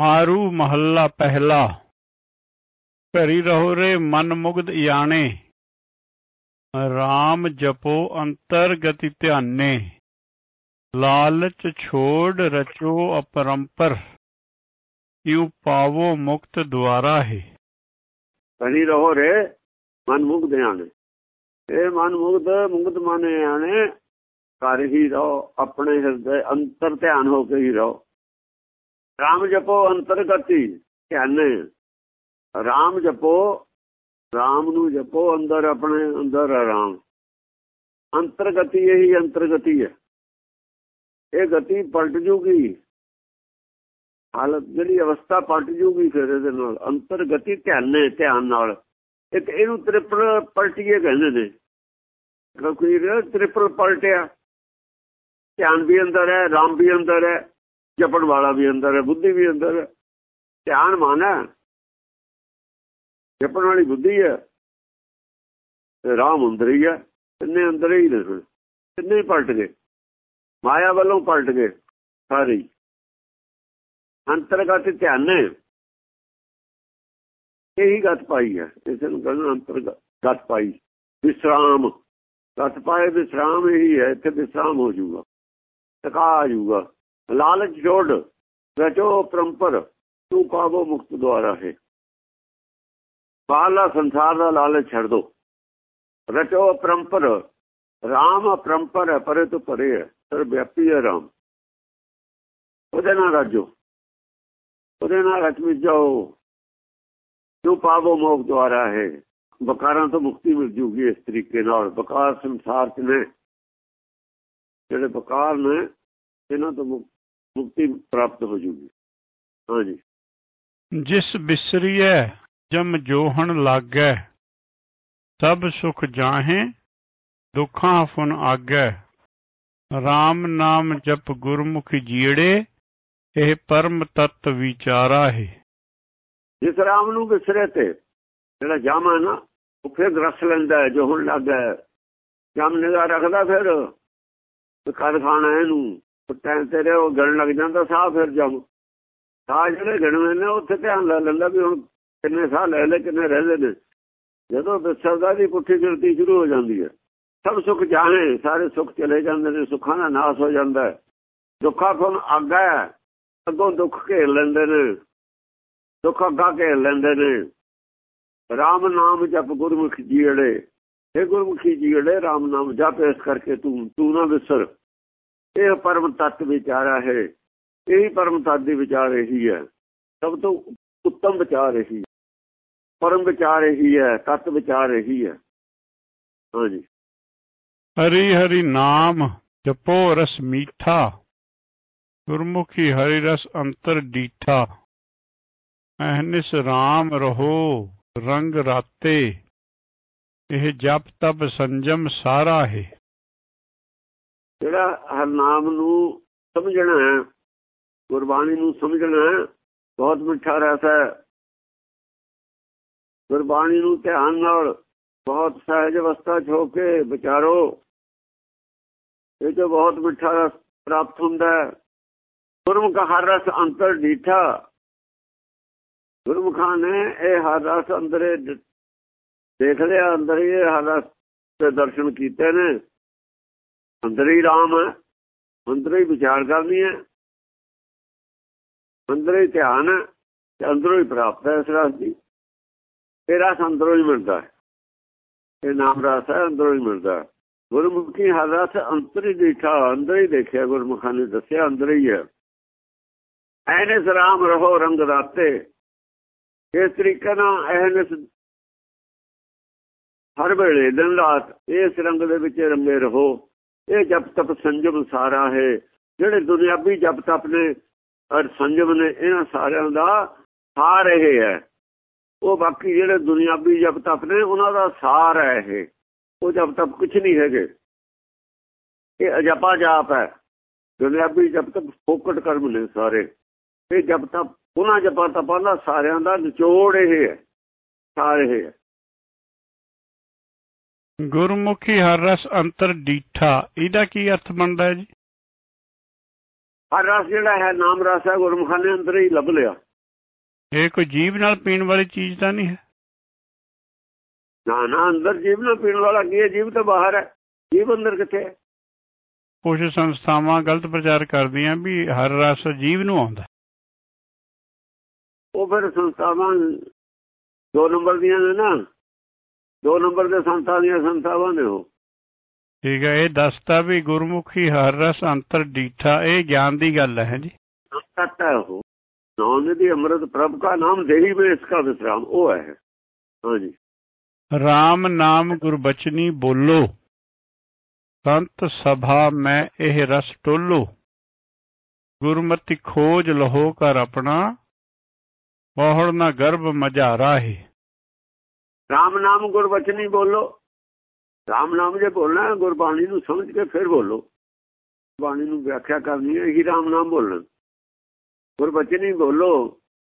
ਮਾਰੂ ਮਹੱਲਾ ਪਹਿਲਾ। ਘਰੀ ਰਹੋ ਰੇ ਮਨ ਮੁਗਧ ਜਾਣੇ ਰਾਮ ਜਪੋ ਅੰਤਰ ਗਤੀ ਧਿਆਨੇ। ਲਾਲਚ ਛੋੜ ਰਚੋ ਅਪਰੰਪਰ। ਇਉ ਪਾਵੋ ਮੁਕਤ ਦੁਆਰਾ ਹੈ। ਘਰੀ ਰਹੋ ਰੇ ਮਨ ਮੁਗਧ ਆਣੇ ਇਹ ਮਨ ਮੁਗਧ ਮੁਗਧ ਮਨ ਆਣੇ ਘਰ ਹੀ ਰਹੋ, ਆਪਣੇ ਹਿਰਦੇ ਅੰਤਰ ਧਿਆਨ ਹੋ ਕੇ ਹੀ ਰਹੋ। ਰਾਮ ਜਪੋ ਅੰਤਰਗਤੀ ਧਿਆਨ ਰਾਮ ਜਪੋ ਰਾਮ ਨੂੰ ਜਪੋ ਅੰਦਰ ਆਪਣੇ ਅੰਦਰ ਆਰਾਮ ਅੰਤਰਗਤੀ ਇਹੀ ਅੰਤਰਗਤੀ ਹੈ ਇਹ ਗਤੀ ਪਲਟ ਜੂਗੀ ਹਾਲਤ ਜਿਹੜੀ ਅਵਸਥਾ ਪਲਟ ਜੂਗੀ ਫਿਰ ਇਹਦੇ ਨਾਲ ਅੰਤਰਗਤੀ ਧਿਆਨੇ ਧਿਆਨ ਨਾਲ ਇੱਕ ਇਹਨੂੰ ਤ੍ਰਿਪਲ ਪਲਟੀਏ ਕਹਿੰਦੇ ਨੇ ਕਿਉਂਕਿ ਤ੍ਰਿਪਲ ਪਲਟਿਆ ਧਿਆਨ ਵੀ ਅੰਦਰ ਹੈ ਰਾਮ ਵੀ ਅੰਦਰ ਹੈ ਜਪਣ ਵਾਲਾ ਵੀ ਅੰਦਰ ਹੈ, ਬੁੱਧੀ ਵੀ ਅੰਦਰ ਹੈ। ਧਿਆਨ ਹੈ। ਜਪਣ ਵਾਲੀ ਬੁੱਧੀ ਹੈ। ਤੇ ਰਾਮ ਅੰਦਰ ਹੀ ਹੈ। ਤਿੰਨੇ ਅੰਦਰ ਹੀ ਨੇ ਤਿੰਨੇ ਪਲਟ ਗਏ। ਮਾਇਆ ਵੱਲੋਂ ਪਲਟ ਗਏ ਸਾਰੇ ਅੰਤਰਗਤ ਧਿਆਨ ਨੇ। ਇਹੀ ਗੱਤ ਪਾਈ ਹੈ। ਇਸ ਨੂੰ ਕਹਿੰਦੇ ਅੰਤਰਗਤ ਪਾਈ। ਵਿਸਰਾਮ। ਗੱਤ ਪਾਏ ਵਿਸਰਾਮ ਇਹੀ ਹੈ। ਇੱਥੇ ਵਿਸਰਾਮ ਹੋ ਜਾਊਗਾ। ਟਕਾ ਆ ਜਾਊਗਾ। ਲਾਲਚ ਛੋੜ ਰਚੋ ਪਰੰਪਰ ਤੂੰ ਪਾਵੋ ਮੁਕਤ ਦੁਆਰਾ ਹੈ ਬਾਹਲਾ ਸੰਸਾਰ ਦਾ ਲਾਲਚ ਛੱਡ ਦੋ ਰਚੋ ਪਰੰਪਰ ਰਾਮ ਪਰੰਪਰ ਹੈ ਪਰੇ ਤੋਂ ਪਰੇ ਹੈ ਸਰ ਵਿਆਪੀ ਹੈ ਰਾਮ ਉਹਦੇ ਨਾਲ ਰਾਜੋ ਉਹਦੇ ਨਾਲ ਰਚ ਵਿੱਚ ਜਾਓ ਤੂੰ ਪਾਵੋ ਮੁਕਤ ਦੁਆਰਾ ਹੈ ਬਕਾਰਾਂ ਤੋਂ ਮੁਕਤੀ ਮਿਲ ਜੂਗੀ ਇਸ ਤਰੀਕੇ ਨਾਲ ਬਕਾਰ ਸੰਸਾਰ ਚ ਨੇ ਜਿਹੜੇ ਬਕਾਰ ਨੇ ਇਹਨਾਂ ਤੋਂ ਮੁਕਤ ਪ੍ਰਾਪਤ ਹੋ ਜੂਗੀ। ਹਾਂਜੀ ਜਿਸ ਬਿਸਰੀਐ ਜਮ ਜੋਹਣ ਲਾਗੈ ਸਭ ਸੁਖ ਜਾਹੇ ਦੁੱਖਾਂ ਫੁਨ ਆਗੈ। RAM ਨਾਮ ਜਪ ਗੁਰਮੁਖ ਜੀੜੇ ਇਹ ਪਰਮ ਤਤ ਵਿਚਾਰਾ ਹੈ ਜਿਸ ਰਾਮ ਨੂੰ ਬਿਸਰੇ ਤੇ ਜਿਹੜਾ ਜਾਮਾ ਨਾ ਉਹ ਫਿਰ ਰਸ ਲੈਂਦਾ ਜੋ ਹੁਣ ਲੱਗਾ। ਜਮ ਨਿਗਾ ਰੱਖਦਾ ਫਿਰ ਕਦ ਖਾਣਾ ਇਹਨੂੰ ਟਾਈਮ ਤੇਰੇ ਉਹ ਗਣ ਲੱਗ ਜਾਂਦਾ, ਸਾਹ ਫਿਰ ਜਮ। ਸਾਹ ਜਿਹੜੇ ਗਣਵੇਂ ਨੇ ਉੱਥੇ ਧਿਆਨ ਲਾ ਲੈਂਦਾ ਵੀ ਹੁਣ ਕਿੰਨੇ ਸਾਹ ਲੈ ਲੈ ਕਿੰਨੇ ਰਹਿੰਦੇ ਨੇ। ਜਦੋਂ ਬਿਸਰਦਾ ਦੀ ਪੁੱਠੀ ਗਿਣਤੀ ਸ਼ੁਰੂ ਹੋ ਜਾਂਦੀ ਹੈ, ਸਭ ਸੁੱਖ ਜਾਣੇ, ਸਾਰੇ ਸੁੱਖ ਚਲੇ ਜਾਂਦੇ ਨੇ, ਸੁੱਖਾਂ ਦਾ ਨਾਸ ਹੋ ਜਾਂਦਾ ਹੈ। ਦੁੱਖਾਂ ਕੋਲ ਆਗਾ ਅੱਗੋਂ ਦੁੱਖ ਘੇਰ ਲੈਂਦੇ ਨੇ। ਦੁੱਖ ਅੱਗਾ ਘੇਰ ਲੈਂਦੇ ਨੇ। ਰਾਮ ਨਾਮ ਜਪ ਗੁਰਮੁਖ ਜੀੜੇ ਇਹ ਗੁਰਮੁਖੀ ਜੀੜੇ ਰਾਮ ਨਾਮ ਜਪ ਇਸ ਕਰਕੇ ਤੂੰ ਤੂੰ ਨਾ ਵਿਸਰ। ਇਹ ਪਰਮ ਤੱਤ ਵਿਚਾਰਾ ਹੈ। ਇਹੀ ਪਰਮ ਤੱਤ ਦੀ ਵਿਚਾਰ ਇਹੀ ਹੈ। ਸਭ ਤੋਂ ਉੱਤਮ ਵਿਚਾਰ ਇਹੀ ਪਰਮ ਵਿਚਾਰ ਇਹੀ ਹੈ, ਤਤ ਵਿਚਾਰ ਇਹੀ ਹੈ। ਹਾਂਜੀ ਹਰੀ ਹਰੀ ਨਾਮ ਜਪੋ ਰਸ ਮੀਠਾ, ਗੁਰਮੁਖੀ ਹਰੀ ਰਸ ਅੰਤਰ ਡੀਠਾ। ਅਹਨਿਸ ਰਾਮ ਰਹੋ, ਰੰਗ ਰਾਤੇ। ਇਹ ਜਪ ਤਪ ਸੰਜਮ ਸਾਰਾ ਹੈ। ਜਿਹੜਾ ਹਰ ਨਾਮ ਨੂੰ ਸਮਝਣਾ ਹੈ, ਗੁਰਬਾਣੀ ਨੂੰ ਸਮਝਣਾ ਬਹੁਤ ਮਿੱਠਾ ਰਸ ਹੈ। ਗੁਰਬਾਣੀ ਨੂੰ ਧਿਆਨ ਨਾਲ ਬਹੁਤ ਸਹਿਜ ਅਵਸਥਾ 'ਚ ਹੋ ਕੇ ਵਿਚਾਰੋ। ਇਹ ਜੋ ਬਹੁਤ ਮਿੱਠਾ ਰਸ ਪ੍ਰਾਪਤ ਹੁੰਦਾ ਹੈ। ਗੁਰਮੁਖ ਹਰ ਰਸ ਅੰਤਰ ਡੀਠਾ। ਗੁਰਮੁਖਾਂ ਨੇ ਇਹ ਹਰ ਰਸ ਅੰਦਰੇ ਦੇਖ ਲਿਆ, ਅੰਦਰ ਹੀ ਹਰ ਰਸ ਦੇ ਦਰਸ਼ਨ ਕੀਤੇ ਨੇ। ਅੰਦਰ ਹੀ ਰਾਮ ਹੈ ਅੰਦਰ ਹੀ ਵਿਚਾਰ ਕਰਨੀ ਹੈ। ਅੰਦਰ ਹੀ ਧਿਆਨ ਹੈ ਤੇ ਅੰਦਰੋਂ ਹੀ ਪ੍ਰਾਪਤ ਹੈ ਇਸ ਰਸ ਦੀ। ਇਹ ਰਸ ਅੰਦਰੋਂ ਹੀ ਮਿਲਦਾ ਹੈ। ਇਹ ਨਾਮ ਰਸ ਹੈ, ਅੰਦਰੋਂ ਹੀ ਮਿਲਦਾ ਹੈ। ਗੁਰਮੁਖੀ ਹਰ ਰਸ ਹੀ ਦੇਖਾ ਅੰਦਰ ਹੀ ਦੇਖਿਆ, ਗੁਰਮੁਖਾਂ ਨੇ ਦੱਸਿਆ, ਅੰਦਰ ਹੀ ਹੈ। ਐਨੇ ਰਾਮ ਰਹੋ ਰੰਗ ਰਾਤੇ ਇਸ ਤਰੀਕੇ ਨਾਲ ਐਨਸ ਹਰ ਵੇਲੇ ਦਿਨ ਰਾਤ ਇਸ ਰੰਗ ਦੇ ਵਿੱਚ ਰੰਗੇ ਰਹੋ। ਇਹ ਜਪ ਤਪ ਸੰਜਮ ਸਾਰਾ ਹੈ, ਜਿਹੜੇ ਦੁਨਿਆਵੀ ਜਪ ਤਪ ਨੇ ਔਰ ਸੰਜਮ ਨੇ, ਇਹਨਾਂ ਸਾਰਿਆਂ ਦਾ ਸਾਰ ਇਹ ਹੈ। ਉਹ ਬਾਕੀ ਜਿਹੜੇ ਦੁਨਿਆਵੀ ਜਪ ਤਪ ਨੇ, ਉਹਨਾਂ ਦਾ ਸਾਰ ਹੈ ਇਹ। ਉਹ ਜਪ ਤਪ ਕੁਝ ਨਹੀਂ ਹੈਗੇ। ਇਹ ਅਜਪਾ ਜਾਪ ਹੈ। ਦੁਨਿਆਵੀ ਜਪ ਤਪ ਫੋਕਟ ਕਰਮ ਨੇ ਸਾਰੇ। ਇਹ ਜਪ ਤਪ ਉਹਨਾਂ ਜਪਾ ਤਪਾਂ ਦਾ ਸਾਰਿਆਂ ਦਾ ਨਿਚੋੜ ਇਹ ਹੈ। ਸਾਰੇ ਹੈ। ਗੁਰਮੁਖੀ ਹਰ ਰਸ ਅੰਤਰ ਡੀਠਾ ਇਹਦਾ ਕੀ ਅਰਥ ਬਣਦਾ ਹੈ ਜੀ? ਹਰ ਰਸ ਜਿਹੜਾ ਹੈ ਨਾਮ ਰਸ ਹੈ ਗੁਰਮੁਖਾਂ ਨੇ ਅੰਦਰ ਹੀ ਲੱਭ ਲਿਆ। ਇਹ ਕੋਈ ਜੀਵ ਨਾਲ ਪੀਣ ਵਾਲੀ ਚੀਜ਼ ਤਾਂ ਨਹੀਂ ਹੈ? ਨਾ ਨਾ ਅੰਦਰ ਜੀਵ ਨਾਲ ਪੀਣ ਵਾਲਾ ਕੀ ਹੈ? ਜੀਵ ਤਾਂ ਬਾਹਰ ਹੈ। ਜੀਵ ਅੰਦਰ ਕਿੱਥੇ ਹੈ? ਕੁਝ ਸੰਸਥਾਵਾਂ ਗਲਤ ਪ੍ਰਚਾਰ ਕਰਦੀਆਂ ਵੀ ਹਰ ਰਸ ਜੀਵ ਨੂੰ ਆਉਂਦਾ। ਉਹ ਫਿਰ ਸੰਸਥਾਵਾਂ ਦੋ ਨੰਬਰ ਦੀਆਂ ਨੇ ਨਾ। ਦੋ ਨੰਬਰ ਦੇ ਸੰਤਾਂ ਦੀਆਂ ਸੰਸਥਾਵਾਂ ਨੇ ਉਹ ਠੀਕ ਹੈ ਇਹ ਦੱਸਤਾ ਵੀ ਗੁਰਮੁਖੀ ਹਰ ਰਸ ਅੰਤਰ ਡੀਠਾ ਇਹ ਗਿਆਨ ਦੀ ਗੱਲ ਹੈ ਜੀ। ਹੈ ਉਹ। ਨਾਮ ਦੀ ਅੰਮ੍ਰਿਤ ਪ੍ਰਭ ਦਾ ਨਾਮ ਦੇਹੀ ਵਿੱਚ ਇਸਕਾ ਵਿਸਰਾਮ ਉਹ ਹੈ। ਹਾਂਜੀ RAM ਨਾਮ ਗੁਰਬਚਨੀ ਬੋਲੋ। ਸੰਤ ਸਭਾ ਮੈਂ ਇਹ ਰਸ ਟੋਲੋ। ਗੁਰਮਤਿ ਖੋਜ ਲਹੋ ਕਰ ਆਪਣਾ ਬਹੁੜ ਨਾ ਗਰਭ ਮਝਾਰਾ ਹੈ। ਰਾਮ ਨਾਮ ਗੁਰਬਚਨੀ ਬੋਲੋ। ਰਾਮ ਨਾਮ ਜੇ ਬੋਲਣਾ ਗੁਰਬਾਣੀ ਨੂੰ ਸਮਝ ਕੇ ਫਿਰ ਬੋਲੋ। ਬਾਣੀ ਨੂੰ ਵਿਆਖਿਆ ਕਰਨੀ ਹੈ, ਇਹੀ ਰਾਮ ਨਾਮ ਬੋਲਣਾ। ਗੁਰਬਚਨੀ ਬੋਲੋ,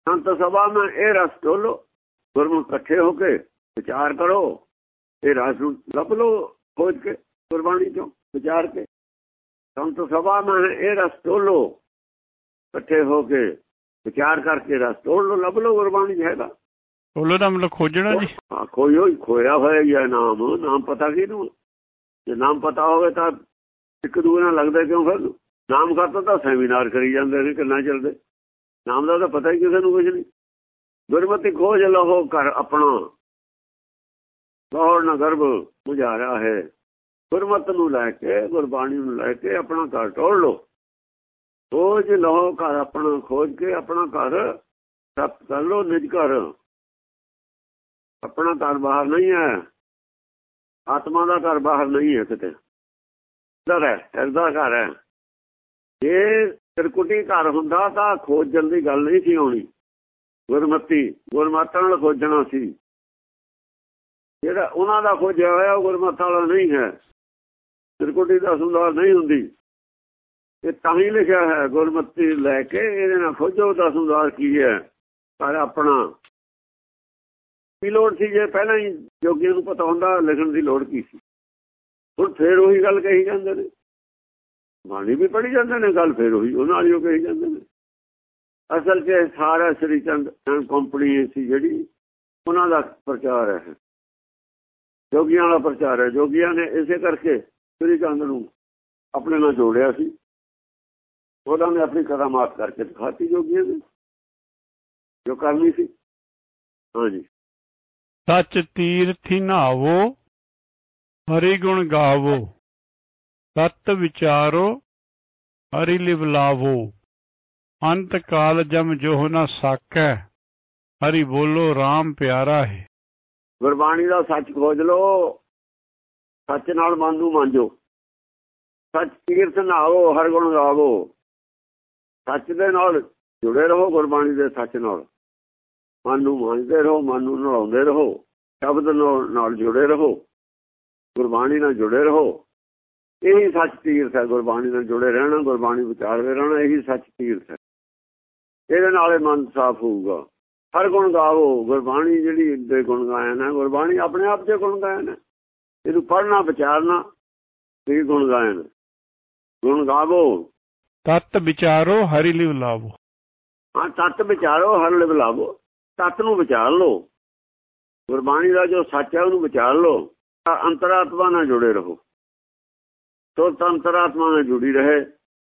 ਸੰਤ ਸਭਾ ਮੈਂ ਇਹ ਰਸ ਟੋਲੋ ਗੁਰਮੁਖ ਇਕੱਠੇ ਹੋ ਕੇ ਵਿਚਾਰ ਕਰੋ। ਇਹ ਰਸ ਨੂੰ ਲੱਭ ਲੋ ਖੋਜ ਕੇ ਗੁਰਬਾਣੀ ਚੋਂ ਵਿਚਾਰ ਕੇ। ਸੰਤ ਸਭਾ ਮੈਂ ਇਹ ਰਸ ਟੋਲੋ ਇਕੱਠੇ ਹੋ ਕੇ ਵਿਚਾਰ ਕਰਕੇ ਰਸ ਟੋਲ ਲੋ ਲੱਭ ਲੋ ਗੁਰਬਾਣੀ 'ਚ ਹੈਗਾ। ਟੋਲੋ ਦਾ ਮਤਲਬ ਖੋਜਣਾ ਜੀ? ਹਾਂ ਕੋਈ ਹੋਈ ਖੋਇਆ ਹੋਇਆ ਹੀ ਨਾਮ। ਨਾਮ ਪਤਾ ਕਿਹਨੂੰ ਜੇ ਨਾਮ ਪਤਾ ਹੋਵੇ ਤਾਂ ਇੱਕ ਦੂਜੇ ਨਾਲ ਲੱਗਦਾ ਕਿਉਂ ਫਿਰ? ਨਾਮ ਕਰਤਾ ਤਾਂ ਸੈਮੀਨਾਰ ਕਰੀ ਜਾਂਦੇ ਨੇ, ਕਿੰਨਾ ਚੱਲਦੇ। ਨਾਮ ਦਾ ਤਾਂ ਪਤਾ ਹੀ ਕਿਸੇ ਨੂੰ ਕੁਝ ਨਹੀਂ। ਗੁਰਮਤਿ ਖੋਜ ਲਹੋ ਕਰ ਆਪਣਾ। ਗੌਰ ਨਾ ਗਰਭ ਮੁਝਾਰਾ ਹੈ। ਗੁਰਮਤ ਨੂੰ ਲੈ ਕੇ, ਗੁਰਬਾਣੀ ਨੂੰ ਲੈ ਕੇ ਆਪਣਾ ਘਰ ਟੋੜ ਲੋ ਖੋਜ ਲਹੋ ਘਰ ਆਪਣਾ, ਖੋਜ ਕੇ ਆਪਣਾ ਘਰ ਸਤ ਕਰ ਲੋ ਨਿਜ ਘਰ। ਆਪਣਾ ਘਰ ਬਾਹਰ ਨਹੀਂ ਹੈ। ਆਤਮਾ ਦਾ ਘਰ ਬਾਹਰ ਨਹੀਂ ਹੈ ਕਿਤੇ। ਅੰਦਰ ਹੈ ਹਿਰਦਾ ਘਰ ਹੈ। ਜੇ ਤਿਰਕੁਟੀ ਘਰ ਹੁੰਦਾ ਤਾਂ ਖੋਜਣ ਦੀ ਗੱਲ ਨਹੀਂ ਸੀ ਹੋਣੀ ਗੁਰਮਤੀ, ਗੁਰਮਤਾਂ ਨਾਲ ਖੋਜਣਾ ਸੀ। ਜਿਹੜਾ ਉਹਨਾਂ ਦਾ ਖੋਜਿਆ ਹੋਇਆ ਉਹ ਗੁਰਮਤ ਵਾਲਾ ਨਹੀਂ ਹੈ। ਤ੍ਰਿਕੁਟੀ ਦਾ ਸੁੰਦਰ ਨਹੀਂ ਹੁੰਦੀ। ਇਹ ਤਾਂ ਹੀ ਲਿਖਿਆ ਹੈ, ਗੁਰਮਤੀ ਲੈ ਕੇ ਇਹਦੇ ਨਾਲ ਖੋਜੋ ਦਾ ਸੁੰਦਰ ਕੀ ਹੈ। ਪਰ ਆਪਣਾ ਕੀ ਲੋੜ ਸੀ ਜੇ ਪਹਿਲਾਂ ਹੀ ਜੋਗੀਆਂ ਨੂੰ ਪਤਾ ਹੁੰਦਾ ਲਿਖਣ ਦੀ ਲੋੜ ਕੀ ਸੀ? ਹੁਣ ਫੇਰ ਉਹੀ ਗੱਲ ਕਹੀ ਜਾਂਦੇ ਨੇ। ਬਾਣੀ ਵੀ ਪੜ੍ਹੀ ਜਾਂਦੇ ਨੇ, ਗੱਲ ਫੇਰ ਉਹੀ, ਉਹਨਾਂ ਵਾਲੀ ਉਹ ਕਹੀ ਜਾਂਦੇ ਨੇ। ਅਸਲ 'ਚ ਸਾਰਾ ਸ੍ਰੀ ਚੰਦ ਕੰਪਨੀ ਸੀ ਜਿਹੜੀ ਉਹਨਾਂ ਦਾ ਪ੍ਰਚਾਰ ਹੈ। ਜੋਗੀਆਂ ਵਾਲਾ ਪ੍ਰਚਾਰ ਹੈ। ਜੋਗੀਆਂ ਨੇ ਇਸੇ ਕਰਕੇ ਸ੍ਰੀ ਚੰਦ ਨੂੰ ਆਪਣੇ ਨਾਲ ਜੋੜਿਆ ਸੀ। ਉਹਨਾਂ ਨੇ ਆਪਣੀ ਕਰਾਮਾਤ ਕਰਕੇ ਦਿਖਾਤੀ ਜੋਗੀਆਂ ਨੇ। ਜੋ ਕਰਨੀ ਸੀ। ਹਾਂਜੀ। ਸੱਚ ਤੀਰਥੀ ਨਹਾਵੋ ਹਰੀ ਗੁਣ ਗਾਵੋ। ਸਤ ਵਿਚਾਰੋ, ਹਰੀ ਲਿਵ ਲਾਵੋ। ਅੰਤ ਕਾਲ ਜਮ ਜੋ ਨ ਸਾਕੈ, ਹਰੀ ਬੋਲੋ RAM ਪਿਆਰਾ ਹੈ। ਗੁਰਬਾਣੀ ਦਾ ਸੱਚ ਖੋਜ ਲਓ, ਸੱਚ ਨਾਲ ਮਨ ਨੂੰ ਮਾਂਜੋ। ਸੱਚ ਤੀਰਥ ਨਾਓ ਹਰ ਗੁਣ ਗਾਵੋ। ਸੱਚ ਦੇ ਨਾਲ ਜੁੜੇ ਰਹੋ ਗੁਰਬਾਣੀ ਦੇ ਸੱਚ ਨਾਲ। ਮਨ ਨੂੰ ਮਾਂਜਦੇ ਰਹੋ ਮਨ ਨੂੰ ਨਲਾਉਂਦੇ ਰਹੋ ਸ਼ਬਦ ਨਾਲ ਜੁੜੇ ਰਹੋ ਗੁਰਬਾਣੀ ਨਾਲ ਜੁੜੇ ਰਹੋ। ਇਹੀ ਸੱਚ ਤੀਰਥ ਹੈ ਗੁਰਬਾਣੀ ਨਾਲ ਜੁੜੇ ਰਹਿਣਾ ਗੁਰਬਾਣੀ ਵਿਚਾਰਦੇ ਰਹਿਣਾ ਇਹੀ ਸੱਚ ਤੀਰਥ ਹੈ। ਇਹਦੇ ਨਾਲੇ ਮਨ ਸਾਫ਼ ਹੋਊਗਾ। ਹਰ ਗੁਣ ਗਾਵੋ ਗੁਰਬਾਣੀ ਜਿਹੜੀ ਦੇ ਗੁਣ ਗਾਇਨ ਹੈ ਗੁਰਬਾਣੀ ਆਪਣੇ ਆਪ ਦੇ ਗੁਣ ਗਾਇਨ ਹੈ। ਇਹਨੂੰ ਪੜ੍ਹਨਾ ਵਿਚਾਰਨਾ ਇਹ ਗੁਣ ਗਾਇਨ ਗੁਣ ਗਾਵੋ। ਤਤ ਵਿਚਾਰੋ ਹਰੀ ਲਿਵ ਲਾਵੋ। ਹਾਂ ਤਤ ਵਿਚਾਰੋ ਹਰ ਲਿਵ ਲਾਵੋ। ਤਤ ਨੂੰ ਵਿਚਾਰ ਲਓ। ਗੁਰਬਾਣੀ ਦਾ ਜੋ ਸੱਚ ਹੈ, ਉਹਨੂੰ ਵਿਚਾਰ ਲਓ। ਅੰਤਰਾਤਮਾ ਨਾਲ ਜੁੜੇ ਰਹੋ। ਤੋ ਅੰਤਰਾਤਮਾ ਨਾਲ ਜੁੜੀ ਰਹੇ।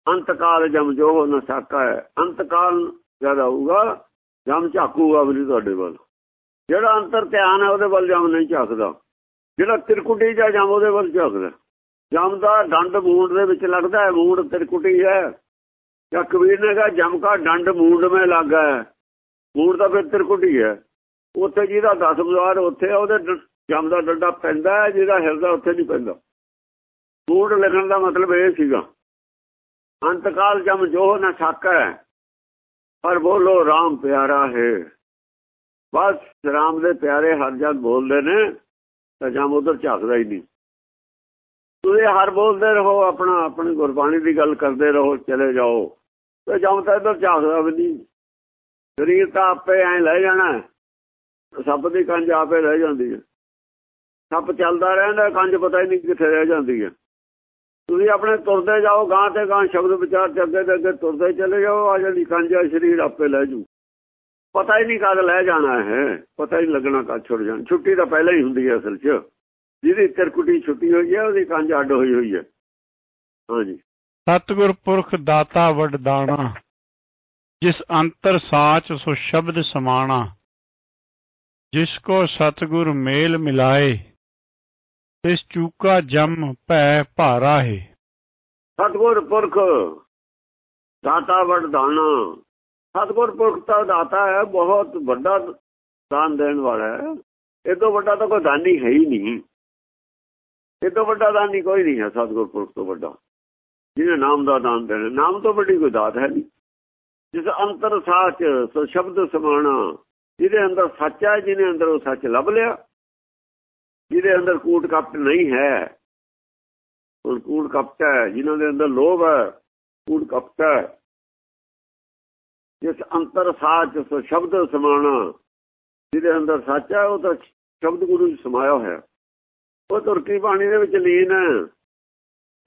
ਅੰਤਕਾਲ ਜਮ ਜੋ ਹੋ ਨਾ ਸਾਕਾ ਹੈ। ਅੰਤਕਾਲ ਜਦ ਆਊਗਾ, ਜਮ ਝਾਕੂਗਾ ਵੀ ਤੁਹਾਡੇ ਵੱਲ। ਜਿਹੜਾ ਅੰਤਰ ਧਿਆਨ ਹੈ, ਉਹਦੇ ਵੱਲ ਜਮ ਨਹੀਂ ਝਾਕਦਾ। ਜਿਹੜਾ ਤਿਰਕੁਟੀ ਜਾਂ ਜਮ, ਉਹਦੇ ਵੱਲ ਝਾਕਦਾ। ਜਮ ਦਾ ਡੰਡ ਮੂੰਡ ਦੇ ਵਿੱਚ ਲੱਗਦਾ ਹੈ। ਮੂੰਡ ਤਿਰਕੁਟੀ ਹੈ। ਜਾਂ ਕਬੀਰ ਨੇ ਕਿਹਾ, ਜਮ ਕਾ ਡੰਡ ਮੂੰਡ ਮੇ ਲੱਗਾ ਹੈ। ਮੂੰਡ ਤਾਂ ਫਿਰ ਤਿਰਕੁਟੀ ਹੈ? ਉੱਥੇ ਜਿਹਦਾ ਦਸ ਦਸਮਦਾਰ ਉੱਥੇ ਉਹਦੇ ਜਮ ਦਾ ਡੰਡਾ ਪੈਂਦਾ ਜਿਹਦਾ ਹਿਰਦਾ ਉੱਥੇ ਨਹੀਂ ਪੈਂਦਾ। ਮੂੰਡ ਲਿਖਣ ਦਾ ਮਤਲਬ ਇਹ ਸੀਗਾ, ਅੰਤਕਾਲ ਜਮ ਜੋ ਨਾ ਛਾਕਾ ਪਰ ਬੋਲੋ RAM ਪਿਆਰਾ ਹੈ। ਬਸ RAM ਦੇ ਪਿਆਰੇ ਹਰ ਜਗ ਬੋਲਦੇ ਨੇ, ਤਾਂ ਜਮ ਉਧਰ ਝਾਕਦਾ ਹੀ ਨਹੀਂ। ਤੁਸੀਂ ਹਰ ਬੋਲਦੇ ਰਹੋ ਆਪਣਾ ਆਪਣੀ ਗੁਰਬਾਣੀ ਦੀ ਗੱਲ ਕਰਦੇ ਰਹੋ, ਚਲੇ ਜਾਓ। ਤੇ ਜਮ ਤਾਂ ਇਧਰ ਝਾਕਦਾ ਵੀ ਨਹੀਂ। ਸਰੀਰ ਤਾਂ ਆਪੇ ਐ ਲੈ ਜਾਣਾ ਸੱਪ ਦੀ ਕੰਜ ਆਪੇ ਰਹਿ ਜਾਂਦੀ ਹੈ। ਸੱਪ ਚੱਲਦਾ ਰਹਿੰਦਾ ਕੰਜ ਪਤਾ ਹੀ ਨਹੀਂ ਕਿੱਥੇ ਰਹਿ ਜਾਂਦੀ ਹੈ। ਤੁਸੀਂ ਆਪਣੇ ਤੁਰਦੇ ਜਾਓ, ਗਾਂ ਤੇ ਗਾਂ ਸ਼ਬਦ ਵਿਚਾਰ ਚ ਅੱਗੇ ਤੇ ਅੱਗੇ ਤੁਰਦੇ ਚਲੇ ਜਾਓ, ਆ ਜਿਹੜੀ ਕੰਜਾ ਸਰੀਰ ਆਪੇ ਲੈ ਜੂ। ਪਤਾ ਹੀ ਨਹੀਂ ਕਦ ਲੈ ਜਾਣਾ ਹੈ, ਪਤਾ ਹੀ ਲੱਗਣਾ ਕਦ ਛੁੱਟ ਜਾਣਾ। ਛੁੱਟੀ ਤਾਂ ਪਹਿਲਾਂ ਹੀ ਹੁੰਦੀ ਹੈ ਅਸਲ 'ਚ। ਜਿਹਦੀ ਤਿਰਕੁਟੀ ਛੁੱਟੀ ਹੋਈ ਹੈ, ਉਹਦੀ ਕੰਜ ਅੱਡ ਹੋਈ ਹੋਈ ਹੈ। ਹਾਂਜੀ। ਸਤਿਗੁਰ ਪੁਰਖ ਦਾਤਾ ਵਡਦਾਣਾ। ਜਿਸ ਅੰਤਰ ਸਾਚ ਸੋ ਸ਼ਬਦ ਸਮਾਣਾ, ਜਿਸ ਕੋ ਸਤਿਗੁਰ ਮੇਲ ਮਿਲਾਏ, ਤਿਸ ਚੂਕਾ ਜਮ ਭੈ ਭਾਰਾ ਹੈ ਸਤਗੁਰ ਪੁਰਖ, ਦਾਤਾ ਵਰਦਾਨਾ। ਸਤਗੁਰ ਪੁਰਖ ਤਾਂ ਦਾਤਾ ਹੈ, ਬਹੁਤ ਵੱਡਾ ਦਾਨ ਦੇਣ ਵਾਲਾ ਹੈ। ਇਹ ਤੋਂ ਵੱਡਾ ਤਾਂ ਕੋਈ ਦਾਨੀ ਹੈ ਹੀ ਨਹੀਂ। ਇਹ ਤੋਂ ਵੱਡਾ ਦਾਨੀ ਕੋਈ ਨਹੀਂ ਹੈ, ਸਤਗੁਰ ਪੁਰਖ ਤੋਂ ਵੱਡਾ। ਜਿਹਨੇ ਨਾਮ ਦਾ ਦਾਨ ਦੇਣਾ, ਨਾਮ ਤੋਂ ਵੱਡੀ ਕੋਈ ਦਾਤ ਹੈ ਨਹੀਂ। ਜਿਸ ਅੰਤਰ ਸਾਚ ਸੋ ਸ਼ਬਦ ਸਮਾਣਾ, ਜਿਹਦੇ ਅੰਦਰ ਸੱਚ ਹੈ ਜਿਹਨੇ ਅੰਦਰ ਉਹ ਸੱਚ ਲੱਭ ਲਿਆ। ਜਿਹਦੇ ਅੰਦਰ ਕੂਟ ਕਪਟ ਨਹੀਂ ਹੈ ਉਹ ਕੂਟ ਕਪਟ ਹੈ ਜਿਨ੍ਹਾਂ ਦੇ ਅੰਦਰ ਲੋਭ ਹੈ, ਕੂਟ ਕਪਟ ਹੈ। ਜਿਸ ਅੰਤਰ ਸਾਚ ਸੋ ਸ਼ਬਦ ਸਮਾਣਾ, ਜਿਹਦੇ ਅੰਦਰ ਸੱਚ ਹੈ, ਉਹ ਤਾਂ ਸ਼ਬਦ ਗੁਰੂ ਜੀ ਸਮਾਇਆ ਹੋਇਆ ਉਹ ਤੁਰਕੀ ਬਾਣੀ ਦੇ ਵਿੱਚ ਲੀਨ ਹੈ।